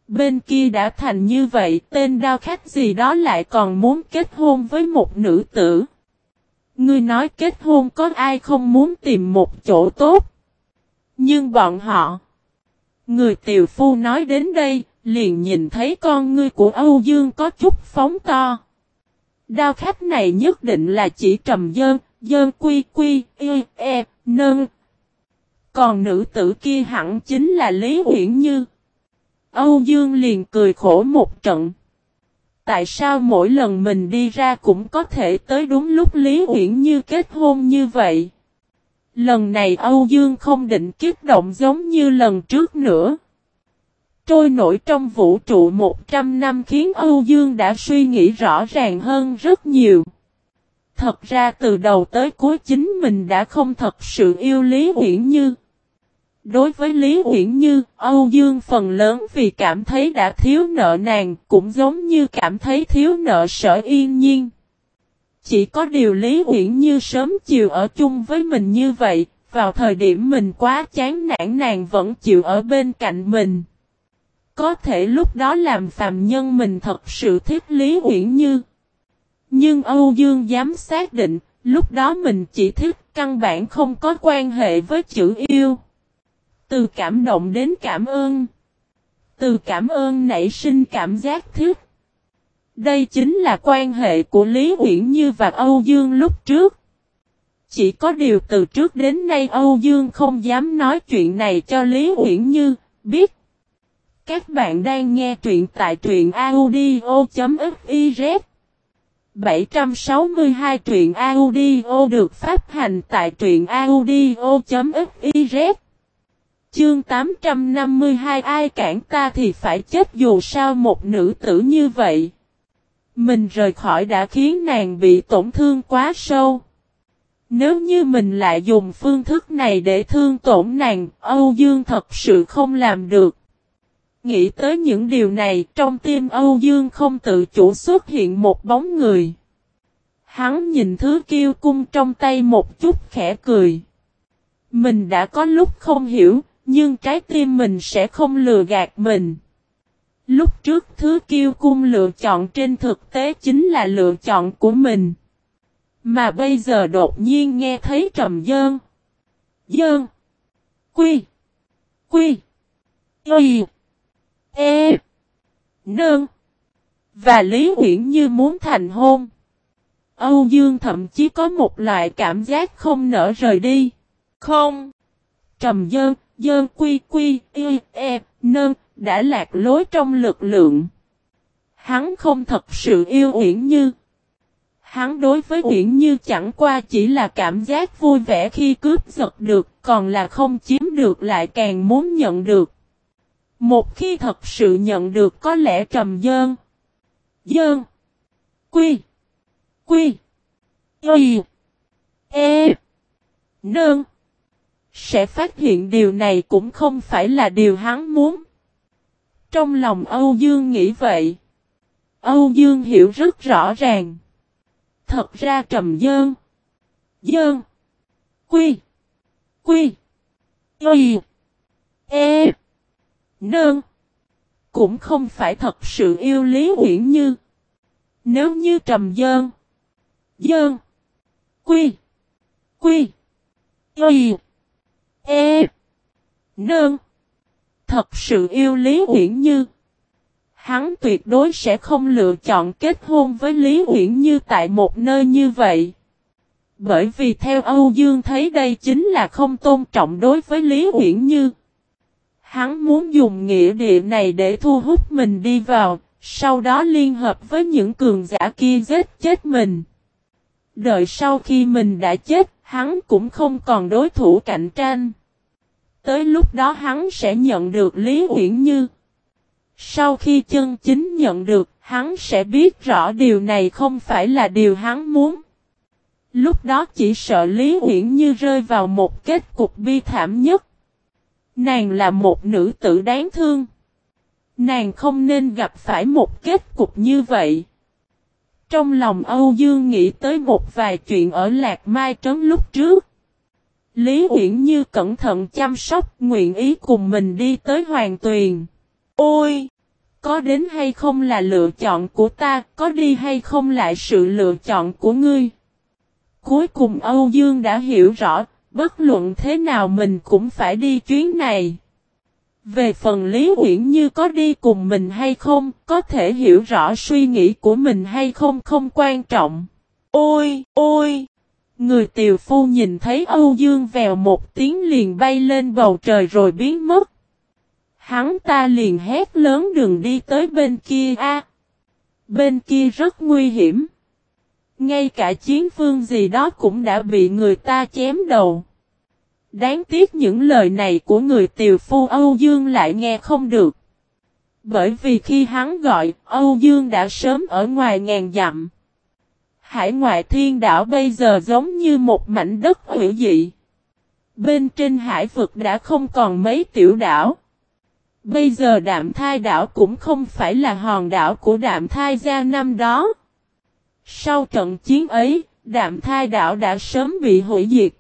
Speaker 1: Bên kia đã thành như vậy, tên đao khách gì đó lại còn muốn kết hôn với một nữ tử. Ngươi nói kết hôn có ai không muốn tìm một chỗ tốt. Nhưng bọn họ... Người tiều phu nói đến đây, liền nhìn thấy con ngươi của Âu Dương có chút phóng to. Đao khách này nhất định là chỉ trầm dơn, dơn quy quy, y, e, nơn. Còn nữ tử kia hẳn chính là Lý Uyển Như. Âu Dương liền cười khổ một trận. Tại sao mỗi lần mình đi ra cũng có thể tới đúng lúc Lý Uyển Như kết hôn như vậy? Lần này Âu Dương không định kiếp động giống như lần trước nữa. Trôi nổi trong vũ trụ 100 năm khiến Âu Dương đã suy nghĩ rõ ràng hơn rất nhiều. Thật ra từ đầu tới cuối chính mình đã không thật sự yêu Lý Uyển Như. Đối với Lý Uyển Như, Âu Dương phần lớn vì cảm thấy đã thiếu nợ nàng, cũng giống như cảm thấy thiếu nợ sở yên nhiên. Chỉ có điều Lý Uyển Như sớm chiều ở chung với mình như vậy, vào thời điểm mình quá chán nản nàng vẫn chịu ở bên cạnh mình. Có thể lúc đó làm phàm nhân mình thật sự thích Lý Uyển Như. Nhưng Âu Dương dám xác định, lúc đó mình chỉ thích căn bản không có quan hệ với chữ yêu. Từ cảm động đến cảm ơn. Từ cảm ơn nảy sinh cảm giác thích. Đây chính là quan hệ của Lý Uyển Như và Âu Dương lúc trước. Chỉ có điều từ trước đến nay Âu Dương không dám nói chuyện này cho Lý Uyển Như, biết. Các bạn đang nghe truyện tại truyện audio.fiz 762 truyện audio được phát hành tại truyện audio.fiz Chương 852 ai cản ta thì phải chết dù sao một nữ tử như vậy. Mình rời khỏi đã khiến nàng bị tổn thương quá sâu. Nếu như mình lại dùng phương thức này để thương tổn nàng, Âu Dương thật sự không làm được. Nghĩ tới những điều này, trong tim Âu Dương không tự chủ xuất hiện một bóng người. Hắn nhìn thứ kiêu cung trong tay một chút khẽ cười. Mình đã có lúc không hiểu, nhưng trái tim mình sẽ không lừa gạt mình. Lúc trước thứ kiêu cung lựa chọn trên thực tế chính là lựa chọn của mình. Mà bây giờ đột nhiên nghe thấy trầm dơn. Dơn. Quy. Quy. Quy. E. Nương. Và Lý Uyển Như muốn thành hôn. Âu Dương thậm chí có một loại cảm giác không nở rời đi. Không. Trầm dơn, dơn quy quy, y, e, nơn, đã lạc lối trong lực lượng. Hắn không thật sự yêu Uyển Như. Hắn đối với Uyển Như chẳng qua chỉ là cảm giác vui vẻ khi cướp giật được, còn là không chiếm được lại càng muốn nhận được. Một khi thật sự nhận được có lẽ trầm dơn. Dơn. Quy. Quy. Y. E. Nơn. Sẽ phát hiện điều này cũng không phải là điều hắn muốn. Trong lòng Âu Dương nghĩ vậy. Âu Dương hiểu rất rõ ràng. Thật ra trầm dơn. Dơn. Quy. Quy. Y. E. Nơn. Cũng không phải thật sự yêu Lý Uyển Như. Nếu như trầm dơn. Dơn. Quy. Quy. Y. E. Nơn. Thật sự yêu Lý Uyển Như. Hắn tuyệt đối sẽ không lựa chọn kết hôn với Lý Uyển Như tại một nơi như vậy. Bởi vì theo Âu Dương thấy đây chính là không tôn trọng đối với Lý Uyển Như. Hắn muốn dùng nghĩa địa này để thu hút mình đi vào, sau đó liên hợp với những cường giả kia giết chết mình. Đợi sau khi mình đã chết, hắn cũng không còn đối thủ cạnh tranh. Tới lúc đó hắn sẽ nhận được Lý Uyển Như. Sau khi chân chính nhận được, hắn sẽ biết rõ điều này không phải là điều hắn muốn. Lúc đó chỉ sợ Lý Uyển Như rơi vào một kết cục bi thảm nhất. Nàng là một nữ tử đáng thương. Nàng không nên gặp phải một kết cục như vậy. Trong lòng Âu Dương nghĩ tới một vài chuyện ở Lạc Mai Trấn lúc trước. Lý Uyển Như cẩn thận chăm sóc nguyện ý cùng mình đi tới Hoàng Tuyền. Ôi! Có đến hay không là lựa chọn của ta, có đi hay không lại sự lựa chọn của ngươi. Cuối cùng Âu Dương đã hiểu rõ, bất luận thế nào mình cũng phải đi chuyến này. Về phần Lý Uyển Như có đi cùng mình hay không, có thể hiểu rõ suy nghĩ của mình hay không không quan trọng. Ôi, ôi! Người tiều phu nhìn thấy Âu Dương vèo một tiếng liền bay lên bầu trời rồi biến mất. Hắn ta liền hét lớn đừng đi tới bên kia a. bên kia rất nguy hiểm. Ngay cả chiến phương gì đó cũng đã bị người ta chém đầu. Đáng tiếc những lời này của người tiều phu Âu Dương lại nghe không được. Bởi vì khi hắn gọi, Âu Dương đã sớm ở ngoài ngàn dặm. Hải ngoại thiên đảo bây giờ giống như một mảnh đất hữu dị. Bên trên hải vực đã không còn mấy tiểu đảo. Bây giờ đạm thai đảo cũng không phải là hòn đảo của đạm thai gia năm đó. Sau trận chiến ấy, đạm thai đảo đã sớm bị hủy diệt.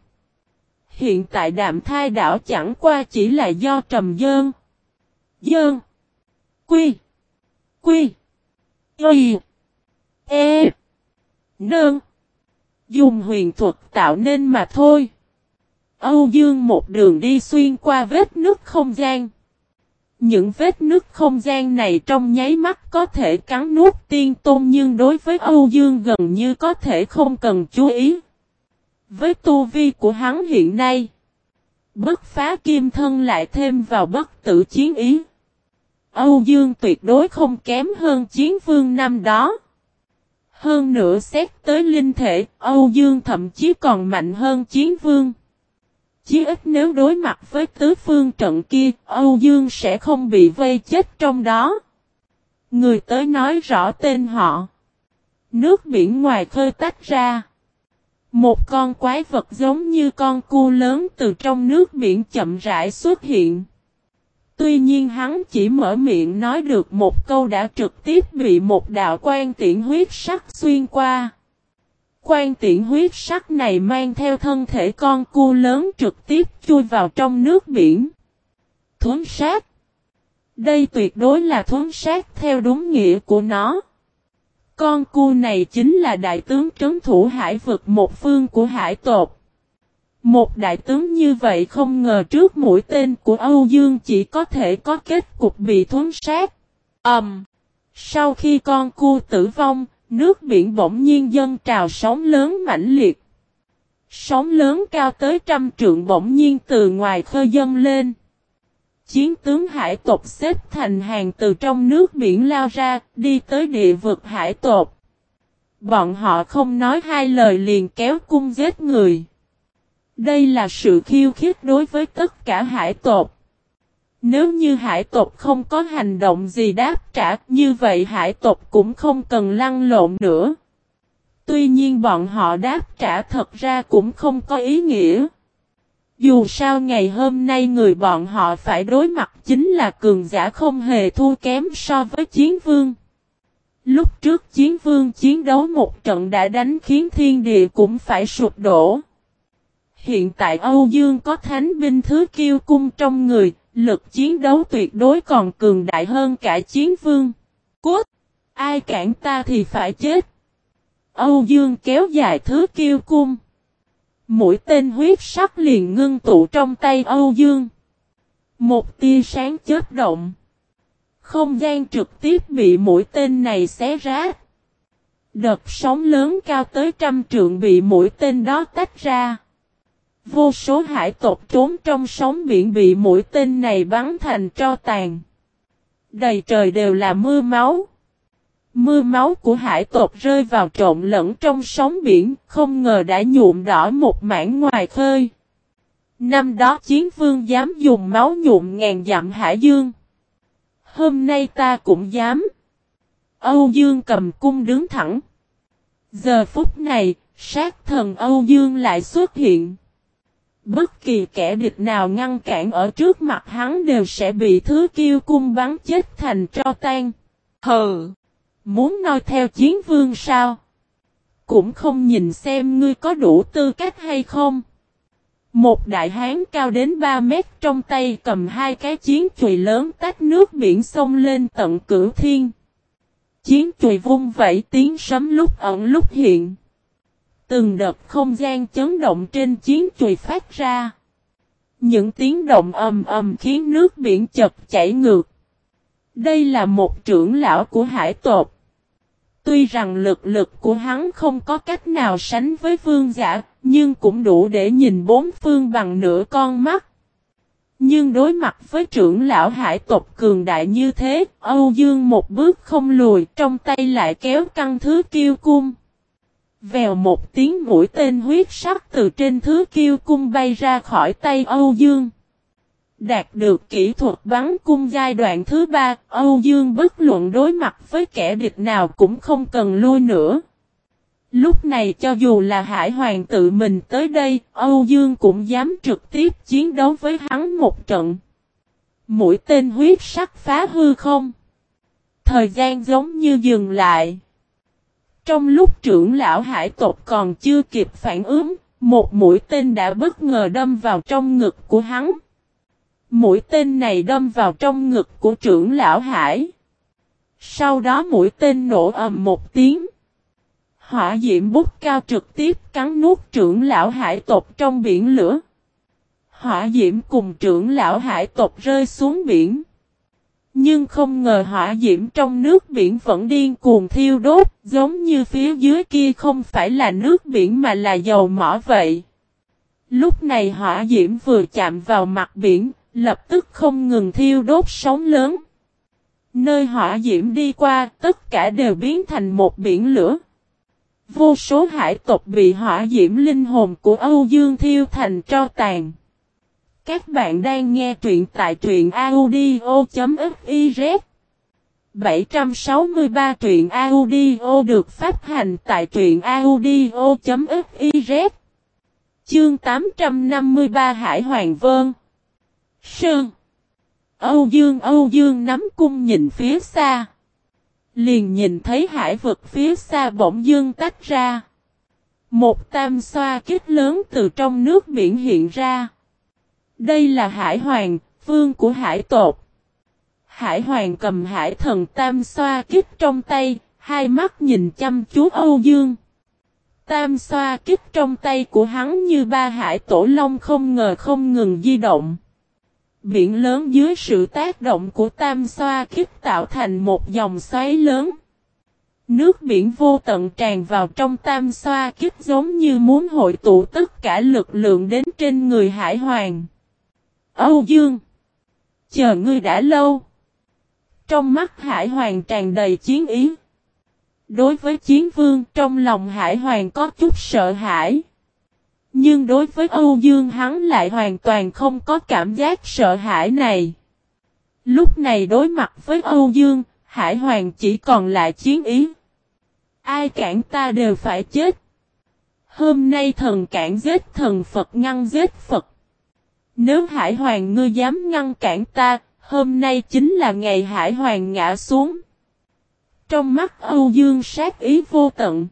Speaker 1: Hiện tại đạm thai đảo chẳng qua chỉ là do trầm dơn. Dơn. Quy. Quy. Y. E. Nơn. Dùng huyền thuật tạo nên mà thôi. Âu Dương một đường đi xuyên qua vết nứt không gian. Những vết nứt không gian này trong nháy mắt có thể cắn nuốt tiên tôn nhưng đối với Âu Dương gần như có thể không cần chú ý. Với tu vi của hắn hiện nay, bất phá kim thân lại thêm vào bất tử chiến ý. Âu Dương tuyệt đối không kém hơn chiến vương năm đó. Hơn nữa xét tới linh thể, Âu Dương thậm chí còn mạnh hơn chiến vương. Chí ít nếu đối mặt với tứ phương trận kia, Âu Dương sẽ không bị vây chết trong đó. Người tới nói rõ tên họ. Nước biển ngoài khơi tách ra. Một con quái vật giống như con cu lớn từ trong nước biển chậm rãi xuất hiện. Tuy nhiên hắn chỉ mở miệng nói được một câu đã trực tiếp bị một đạo quan tiễn huyết sắc xuyên qua. Quan tiễn huyết sắc này mang theo thân thể con cu lớn trực tiếp chui vào trong nước biển. Thuấn sát. Đây tuyệt đối là thuấn sát theo đúng nghĩa của nó. Con cu này chính là đại tướng trấn thủ hải vực một phương của hải tộc. Một đại tướng như vậy không ngờ trước mũi tên của Âu Dương chỉ có thể có kết cục bị thuấn sát. Ẩm. Um, sau khi con cu tử vong, nước biển bỗng nhiên dâng trào sóng lớn mãnh liệt. Sóng lớn cao tới trăm trượng bỗng nhiên từ ngoài khơi dâng lên. Chiến tướng hải tộc xếp thành hàng từ trong nước biển lao ra, đi tới địa vực hải tộc. Bọn họ không nói hai lời liền kéo cung giết người. Đây là sự khiêu khích đối với tất cả hải tộc. Nếu như hải tộc không có hành động gì đáp trả như vậy hải tộc cũng không cần lăn lộn nữa. Tuy nhiên bọn họ đáp trả thật ra cũng không có ý nghĩa. Dù sao ngày hôm nay người bọn họ phải đối mặt chính là cường giả không hề thua kém so với chiến vương. Lúc trước chiến vương chiến đấu một trận đã đánh khiến thiên địa cũng phải sụp đổ. Hiện tại Âu Dương có thánh binh thứ kiêu cung trong người, lực chiến đấu tuyệt đối còn cường đại hơn cả chiến vương. Cốt! Ai cản ta thì phải chết. Âu Dương kéo dài thứ kiêu cung. Mũi tên huyết sắc liền ngưng tụ trong tay Âu Dương. Một tia sáng chết động. Không gian trực tiếp bị mũi tên này xé rách. Đợt sóng lớn cao tới trăm trượng bị mũi tên đó tách ra. Vô số hải tộc trốn trong sóng biển bị mũi tên này bắn thành tro tàn. Đầy trời đều là mưa máu. Mưa máu của hải tộc rơi vào trộn lẫn trong sóng biển, không ngờ đã nhuộm đỏ một mảng ngoài khơi. Năm đó chiến vương dám dùng máu nhuộm ngàn dặm hải dương. Hôm nay ta cũng dám. Âu Dương cầm cung đứng thẳng. Giờ phút này, sát thần Âu Dương lại xuất hiện. Bất kỳ kẻ địch nào ngăn cản ở trước mặt hắn đều sẽ bị thứ kiêu cung bắn chết thành tro tan. Hừ! Muốn noi theo chiến vương sao? Cũng không nhìn xem ngươi có đủ tư cách hay không. Một đại hán cao đến 3 mét trong tay cầm hai cái chiến chùy lớn tách nước biển sông lên tận cửu thiên. Chiến chùy vung vẫy tiếng sấm lúc ẩn lúc hiện. Từng đợt không gian chấn động trên chiến chùy phát ra. Những tiếng động ầm ầm khiến nước biển chật chảy ngược. Đây là một trưởng lão của hải tộc. Tuy rằng lực lực của hắn không có cách nào sánh với vương giả, nhưng cũng đủ để nhìn bốn phương bằng nửa con mắt. Nhưng đối mặt với trưởng lão hải tộc cường đại như thế, Âu Dương một bước không lùi, trong tay lại kéo căng thứ kiêu cung. Vèo một tiếng mũi tên huyết sắc từ trên thứ kiêu cung bay ra khỏi tay Âu Dương. Đạt được kỹ thuật bắn cung giai đoạn thứ ba, Âu Dương bất luận đối mặt với kẻ địch nào cũng không cần lui nữa. Lúc này cho dù là Hải Hoàng tự mình tới đây, Âu Dương cũng dám trực tiếp chiến đấu với hắn một trận. Mũi tên huyết sắc phá hư không? Thời gian giống như dừng lại. Trong lúc trưởng lão hải tộc còn chưa kịp phản ứng, Một mũi tên đã bất ngờ đâm vào trong ngực của hắn. Mũi tên này đâm vào trong ngực của trưởng lão Hải. Sau đó mũi tên nổ ầm một tiếng. Hỏa diễm bút cao trực tiếp cắn nuốt trưởng lão hải tộc trong biển lửa. Hỏa diễm cùng trưởng lão hải tộc rơi xuống biển. Nhưng không ngờ hỏa diễm trong nước biển vẫn điên cuồng thiêu đốt, giống như phía dưới kia không phải là nước biển mà là dầu mỏ vậy. Lúc này hỏa diễm vừa chạm vào mặt biển, lập tức không ngừng thiêu đốt sóng lớn. Nơi hỏa diễm đi qua, tất cả đều biến thành một biển lửa. Vô số hải tộc bị hỏa diễm linh hồn của Âu Dương thiêu thành tro tàn. Các bạn đang nghe truyện tại truyện audio.fiz 763 truyện audio được phát hành tại truyện audio.fiz Chương 853 Hải Hoàng Vân Sơn Âu Dương Âu Dương nắm cung nhìn phía xa. Liền nhìn thấy hải vực phía xa bỗng dương tách ra. Một tam xoa kích lớn từ trong nước biển hiện ra. Đây là hải hoàng, vương của hải tột. Hải hoàng cầm hải thần tam xoa kích trong tay, hai mắt nhìn chăm chú Âu Dương. Tam xoa kích trong tay của hắn như ba hải tổ long không ngờ không ngừng di động. Biển lớn dưới sự tác động của tam xoa kích tạo thành một dòng xoáy lớn. Nước biển vô tận tràn vào trong tam xoa kích giống như muốn hội tụ tất cả lực lượng đến trên người hải hoàng. Âu Dương! Chờ ngươi đã lâu! Trong mắt hải hoàng tràn đầy chiến ý. Đối với chiến vương trong lòng hải hoàng có chút sợ hãi. Nhưng đối với Âu Dương hắn lại hoàn toàn không có cảm giác sợ hãi này. Lúc này đối mặt với Âu Dương, Hải Hoàng chỉ còn lại chiến ý. Ai cản ta đều phải chết. Hôm nay thần cản giết thần Phật ngăn giết Phật. Nếu Hải Hoàng ngươi dám ngăn cản ta, hôm nay chính là ngày Hải Hoàng ngã xuống. Trong mắt Âu Dương sát ý vô tận.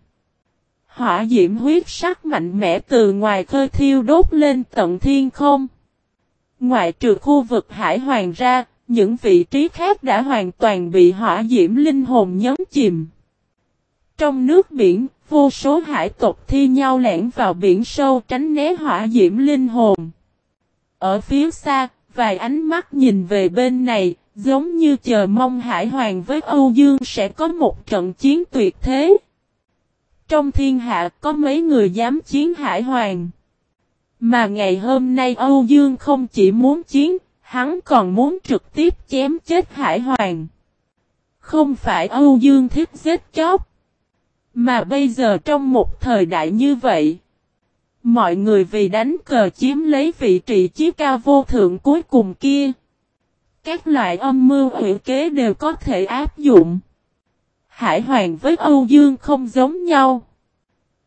Speaker 1: Hỏa diễm huyết sắc mạnh mẽ từ ngoài khơi thiêu đốt lên tận thiên không. Ngoại trừ khu vực hải hoàng ra, những vị trí khác đã hoàn toàn bị hỏa diễm linh hồn nhấn chìm. Trong nước biển, vô số hải tộc thi nhau lẻn vào biển sâu tránh né hỏa diễm linh hồn. Ở phía xa, vài ánh mắt nhìn về bên này, giống như chờ mong hải hoàng với Âu Dương sẽ có một trận chiến tuyệt thế. Trong thiên hạ có mấy người dám chiến hải hoàng. Mà ngày hôm nay Âu Dương không chỉ muốn chiến, hắn còn muốn trực tiếp chém chết hải hoàng. Không phải Âu Dương thích giết chóc. Mà bây giờ trong một thời đại như vậy, mọi người vì đánh cờ chiếm lấy vị trí chí cao vô thượng cuối cùng kia. Các loại âm mưu ủy kế đều có thể áp dụng. Hải Hoàng với Âu Dương không giống nhau.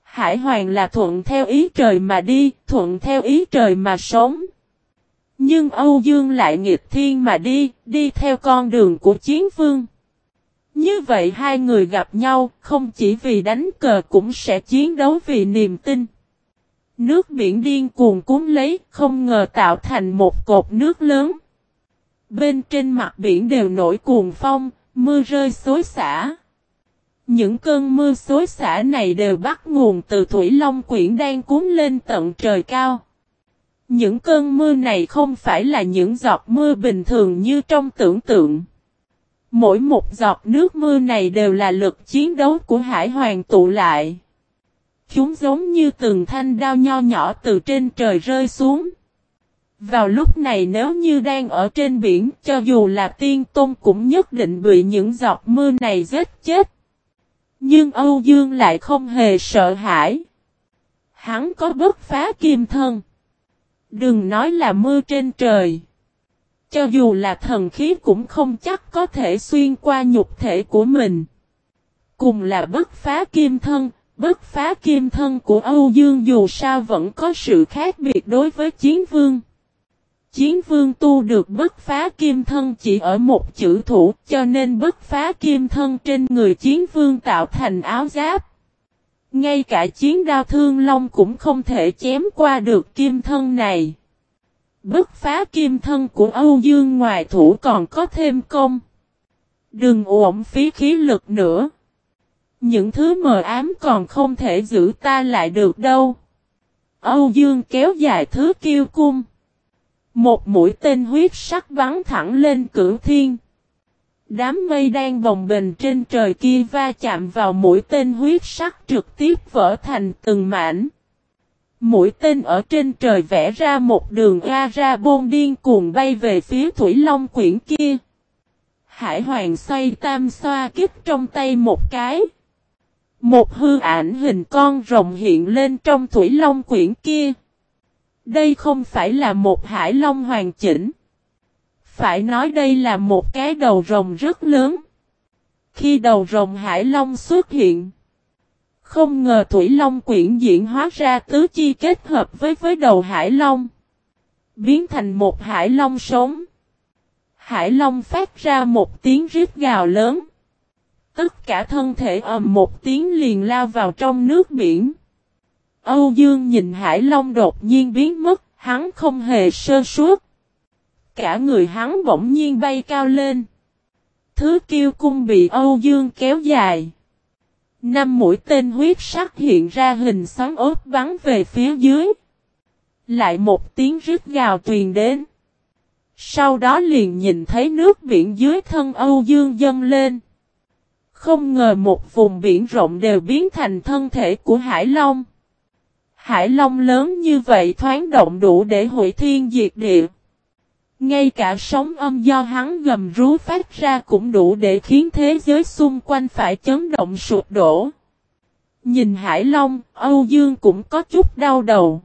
Speaker 1: Hải Hoàng là thuận theo ý trời mà đi, thuận theo ý trời mà sống. Nhưng Âu Dương lại nghịch thiên mà đi, đi theo con đường của chiến vương. Như vậy hai người gặp nhau, không chỉ vì đánh cờ cũng sẽ chiến đấu vì niềm tin. Nước biển điên cuồng cuốn lấy, không ngờ tạo thành một cột nước lớn. Bên trên mặt biển đều nổi cuồng phong, mưa rơi xối xả. Những cơn mưa xối xả này đều bắt nguồn từ Thủy Long Quyển đang cuốn lên tận trời cao. Những cơn mưa này không phải là những giọt mưa bình thường như trong tưởng tượng. Mỗi một giọt nước mưa này đều là lực chiến đấu của Hải Hoàng tụ lại. Chúng giống như từng thanh đao nho nhỏ từ trên trời rơi xuống. Vào lúc này nếu như đang ở trên biển, cho dù là tiên tôn cũng nhất định bị những giọt mưa này giết chết. Nhưng Âu Dương lại không hề sợ hãi. Hắn có bất phá kim thân. Đừng nói là mưa trên trời. Cho dù là thần khí cũng không chắc có thể xuyên qua nhục thể của mình. Cùng là bất phá kim thân, bất phá kim thân của Âu Dương dù sao vẫn có sự khác biệt đối với chiến vương. Chiến vương tu được bất phá kim thân chỉ ở một chữ thủ, cho nên bất phá kim thân trên người chiến vương tạo thành áo giáp. Ngay cả chiến đao thương long cũng không thể chém qua được kim thân này. Bức phá kim thân của Âu Dương ngoài thủ còn có thêm công. Đừng uổng phí khí lực nữa. Những thứ mờ ám còn không thể giữ ta lại được đâu. Âu Dương kéo dài thứ kiêu cung. Một mũi tên huyết sắc bắn thẳng lên cửu thiên. Đám mây đang bồng bềnh trên trời kia va chạm vào mũi tên huyết sắc trực tiếp vỡ thành từng mảnh. Mũi tên ở trên trời vẽ ra một đường ga ra bôn điên cuồng bay về phía Thủy Long quyển kia. Hải Hoàng xoay tam xoa kích trong tay một cái. Một hư ảnh hình con rồng hiện lên trong Thủy Long quyển kia. Đây không phải là một hải long hoàn chỉnh. Phải nói đây là một cái đầu rồng rất lớn. Khi đầu rồng hải long xuất hiện. Không ngờ Thủy Long quyển diễn hóa ra tứ chi kết hợp với với đầu Hải Long. Biến thành một Hải Long sống. Hải Long phát ra một tiếng rít gào lớn. Tất cả thân thể ầm một tiếng liền lao vào trong nước biển. Âu Dương nhìn Hải Long đột nhiên biến mất, hắn không hề sơ suốt. Cả người hắn bỗng nhiên bay cao lên. Thứ kiêu cung bị Âu Dương kéo dài. Năm mũi tên huyết sắc hiện ra hình xoắn ốp bắn về phía dưới. Lại một tiếng rít gào truyền đến. Sau đó liền nhìn thấy nước biển dưới thân Âu Dương dâng lên. Không ngờ một vùng biển rộng đều biến thành thân thể của Hải Long. Hải Long lớn như vậy thoáng động đủ để hủy thiên diệt địa. Ngay cả sóng âm do hắn gầm rú phát ra cũng đủ để khiến thế giới xung quanh phải chấn động sụp đổ. Nhìn Hải Long, Âu Dương cũng có chút đau đầu.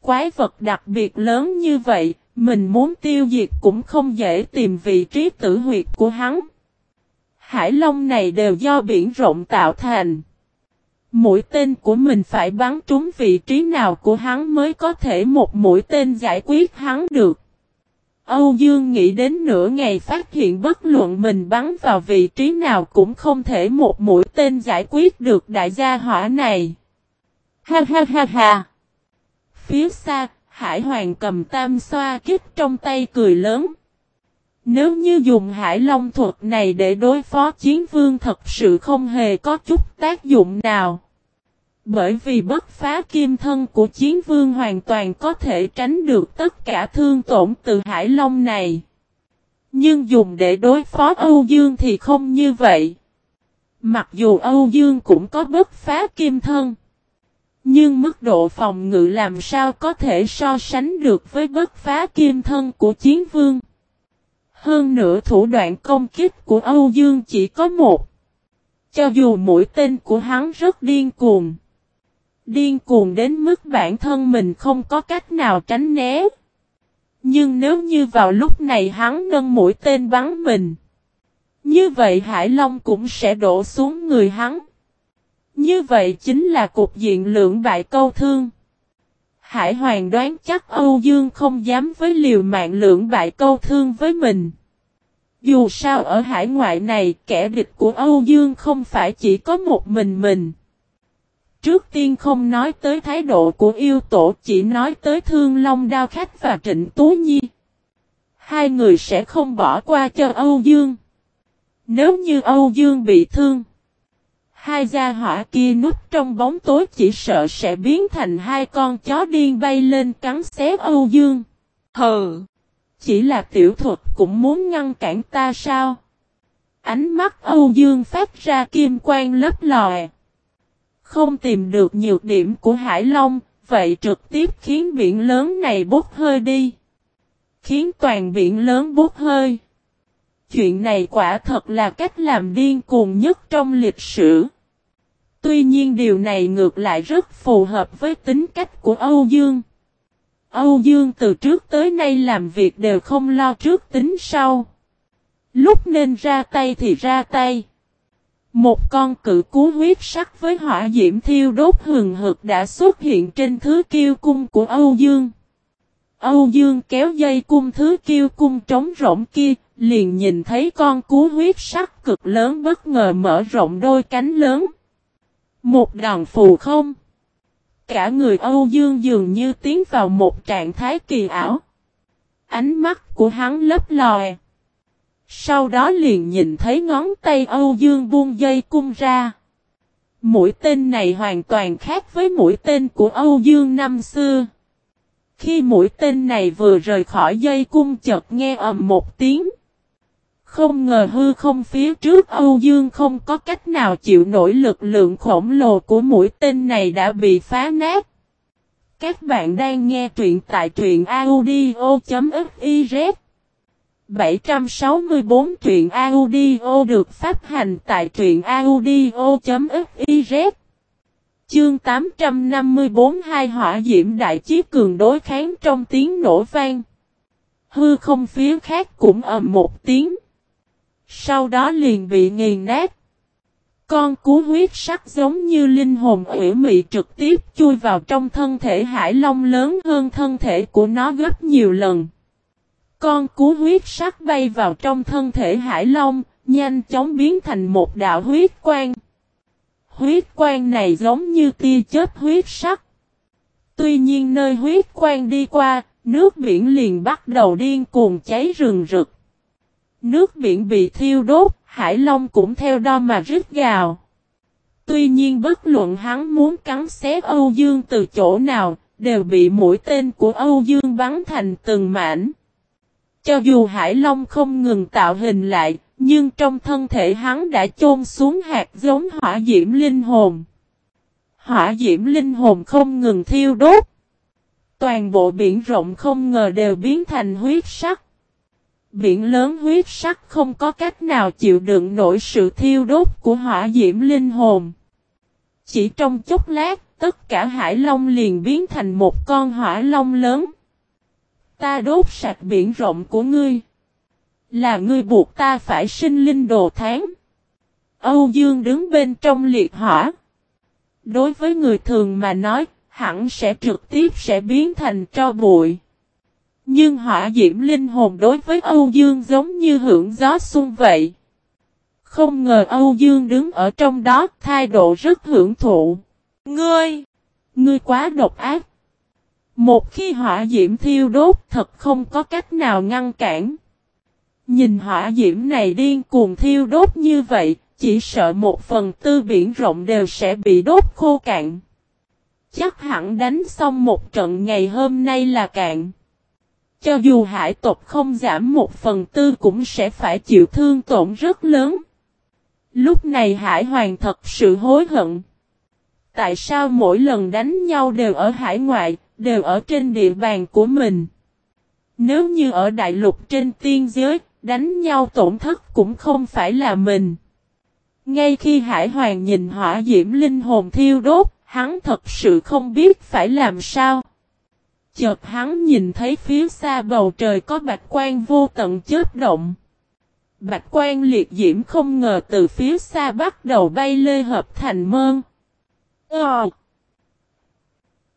Speaker 1: Quái vật đặc biệt lớn như vậy, mình muốn tiêu diệt cũng không dễ tìm vị trí tử huyệt của hắn. Hải Long này đều do biển rộng tạo thành. Mũi tên của mình phải bắn trúng vị trí nào của hắn mới có thể một mũi tên giải quyết hắn được. Âu Dương nghĩ đến nửa ngày phát hiện bất luận mình bắn vào vị trí nào cũng không thể một mũi tên giải quyết được đại gia hỏa này. Ha ha ha ha. Phía xa, Hải Hoàng cầm tam xoa kích trong tay cười lớn. Nếu như dùng hải long thuật này để đối phó chiến vương thật sự không hề có chút tác dụng nào. Bởi vì bất phá kim thân của chiến vương hoàn toàn có thể tránh được tất cả thương tổn từ hải long này. Nhưng dùng để đối phó Âu Dương thì không như vậy. Mặc dù Âu Dương cũng có bất phá kim thân. Nhưng mức độ phòng ngự làm sao có thể so sánh được với bất phá kim thân của chiến vương. Hơn nữa thủ đoạn công kích của Âu Dương chỉ có một. Cho dù mũi tên của hắn rất điên cuồng. Điên cuồng đến mức bản thân mình không có cách nào tránh né. Nhưng nếu như vào lúc này hắn nâng mũi tên bắn mình. Như vậy Hải Long cũng sẽ đổ xuống người hắn. Như vậy chính là cục diện lượng bại câu thương. Hải Hoàng đoán chắc Âu Dương không dám với liều mạng lượng bại câu thương với mình. Dù sao ở hải ngoại này, kẻ địch của Âu Dương không phải chỉ có một mình mình. Trước tiên không nói tới thái độ của yêu tổ, chỉ nói tới Thương Long Đao Khách và Trịnh Tú Nhi. Hai người sẽ không bỏ qua cho Âu Dương. Nếu như Âu Dương bị thương. Hai gia hỏa kia núp trong bóng tối chỉ sợ sẽ biến thành hai con chó điên bay lên cắn xé Âu Dương. Hừ! Chỉ là tiểu thuật cũng muốn ngăn cản ta sao? Ánh mắt Âu Dương phát ra kim quang lấp lòe. Không tìm được nhiều điểm của Hải Long, vậy trực tiếp khiến biển lớn này bốc hơi đi. Khiến toàn biển lớn bốc hơi. Chuyện này quả thật là cách làm điên cuồng nhất trong lịch sử. Tuy nhiên điều này ngược lại rất phù hợp với tính cách của Âu Dương. Âu Dương từ trước tới nay làm việc đều không lo trước tính sau. Lúc nên ra tay thì ra tay. Một con cự cú huyết sắc với hỏa diễm thiêu đốt hừng hực đã xuất hiện trên thứ kiêu cung của Âu Dương. Âu Dương kéo dây cung thứ kiêu cung trống rỗng kia, liền nhìn thấy con cú huyết sắc cực lớn bất ngờ mở rộng đôi cánh lớn. Một đòn phù không. Cả người Âu Dương dường như tiến vào một trạng thái kỳ ảo. Ánh mắt của hắn lấp lòe. Sau đó liền nhìn thấy ngón tay Âu Dương buông dây cung ra. Mũi tên này hoàn toàn khác với mũi tên của Âu Dương năm xưa. Khi mũi tên này vừa rời khỏi dây cung chợt nghe ầm một tiếng. Không ngờ hư không phía trước Âu Dương không có cách nào chịu nổi lực lượng khổng lồ của mũi tên này đã bị phá nát. Các bạn đang nghe truyện tại truyện audio.fiz 764 truyện audio được phát hành tại truyện audio.fiz Chương 854 hai hỏa diễm đại chí cường đối kháng trong tiếng nổ vang. Hư không phía khác cũng ầm một tiếng. Sau đó liền bị nghiền nát. Con cú huyết sắc giống như linh hồn ủy mị trực tiếp chui vào trong thân thể hải long lớn hơn thân thể của nó gấp nhiều lần. Con cú huyết sắc bay vào trong thân thể hải long, nhanh chóng biến thành một đạo huyết quang. Huyết quang này giống như tia chớp huyết sắc. Tuy nhiên nơi huyết quang đi qua, nước biển liền bắt đầu điên cuồng cháy rừng rực. Nước biển bị thiêu đốt, Hải Long cũng theo đó mà rít gào. Tuy nhiên bất luận hắn muốn cắn xé Âu Dương từ chỗ nào, đều bị mũi tên của Âu Dương bắn thành từng mảnh. Cho dù Hải Long không ngừng tạo hình lại, nhưng trong thân thể hắn đã chôn xuống hạt giống hỏa diễm linh hồn. Hỏa diễm linh hồn không ngừng thiêu đốt. Toàn bộ biển rộng không ngờ đều biến thành huyết sắc. Biển lớn huyết sắc không có cách nào chịu đựng nổi sự thiêu đốt của hỏa diễm linh hồn. Chỉ trong chốc lát, tất cả hải long liền biến thành một con hỏa long lớn. Ta đốt sạch biển rộng của ngươi. Là ngươi buộc ta phải sinh linh đồ tháng. Âu Dương đứng bên trong liệt hỏa. Đối với người thường mà nói, hẳn sẽ trực tiếp sẽ biến thành tro bụi. Nhưng hỏa diễm linh hồn đối với Âu Dương giống như hưởng gió xuân vậy. Không ngờ Âu Dương đứng ở trong đó thái độ rất hưởng thụ. Ngươi! Ngươi quá độc ác. Một khi hỏa diễm thiêu đốt thật không có cách nào ngăn cản. Nhìn hỏa diễm này điên cuồng thiêu đốt như vậy, chỉ sợ một phần tư biển rộng đều sẽ bị đốt khô cạn. Chắc hẳn đánh xong một trận ngày hôm nay là cạn. Cho dù hải tộc không giảm một phần tư cũng sẽ phải chịu thương tổn rất lớn. Lúc này hải hoàng thật sự hối hận. Tại sao mỗi lần đánh nhau đều ở hải ngoại, đều ở trên địa bàn của mình? Nếu như ở đại lục trên tiên giới, đánh nhau tổn thất cũng không phải là mình. Ngay khi hải hoàng nhìn hỏa diễm linh hồn thiêu đốt, hắn thật sự không biết phải làm sao. Chợt hắn nhìn thấy phía xa bầu trời có bạch quan vô tận chớp động. Bạch quan liệt diễm không ngờ từ phía xa bắt đầu bay lê hợp thành mơn. Ờ.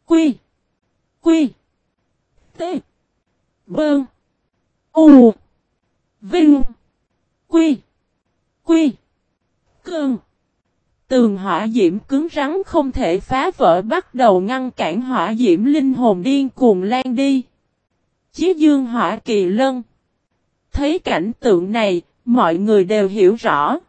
Speaker 1: Quy. Quy. T. Bơn. U. Vinh. Quy. Quy. Cơn. Tường hỏa diễm cứng rắn không thể phá vỡ bắt đầu ngăn cản hỏa diễm linh hồn điên cuồng lan đi. Chí dương hỏa kỳ lân. Thấy cảnh tượng này, mọi người đều hiểu rõ.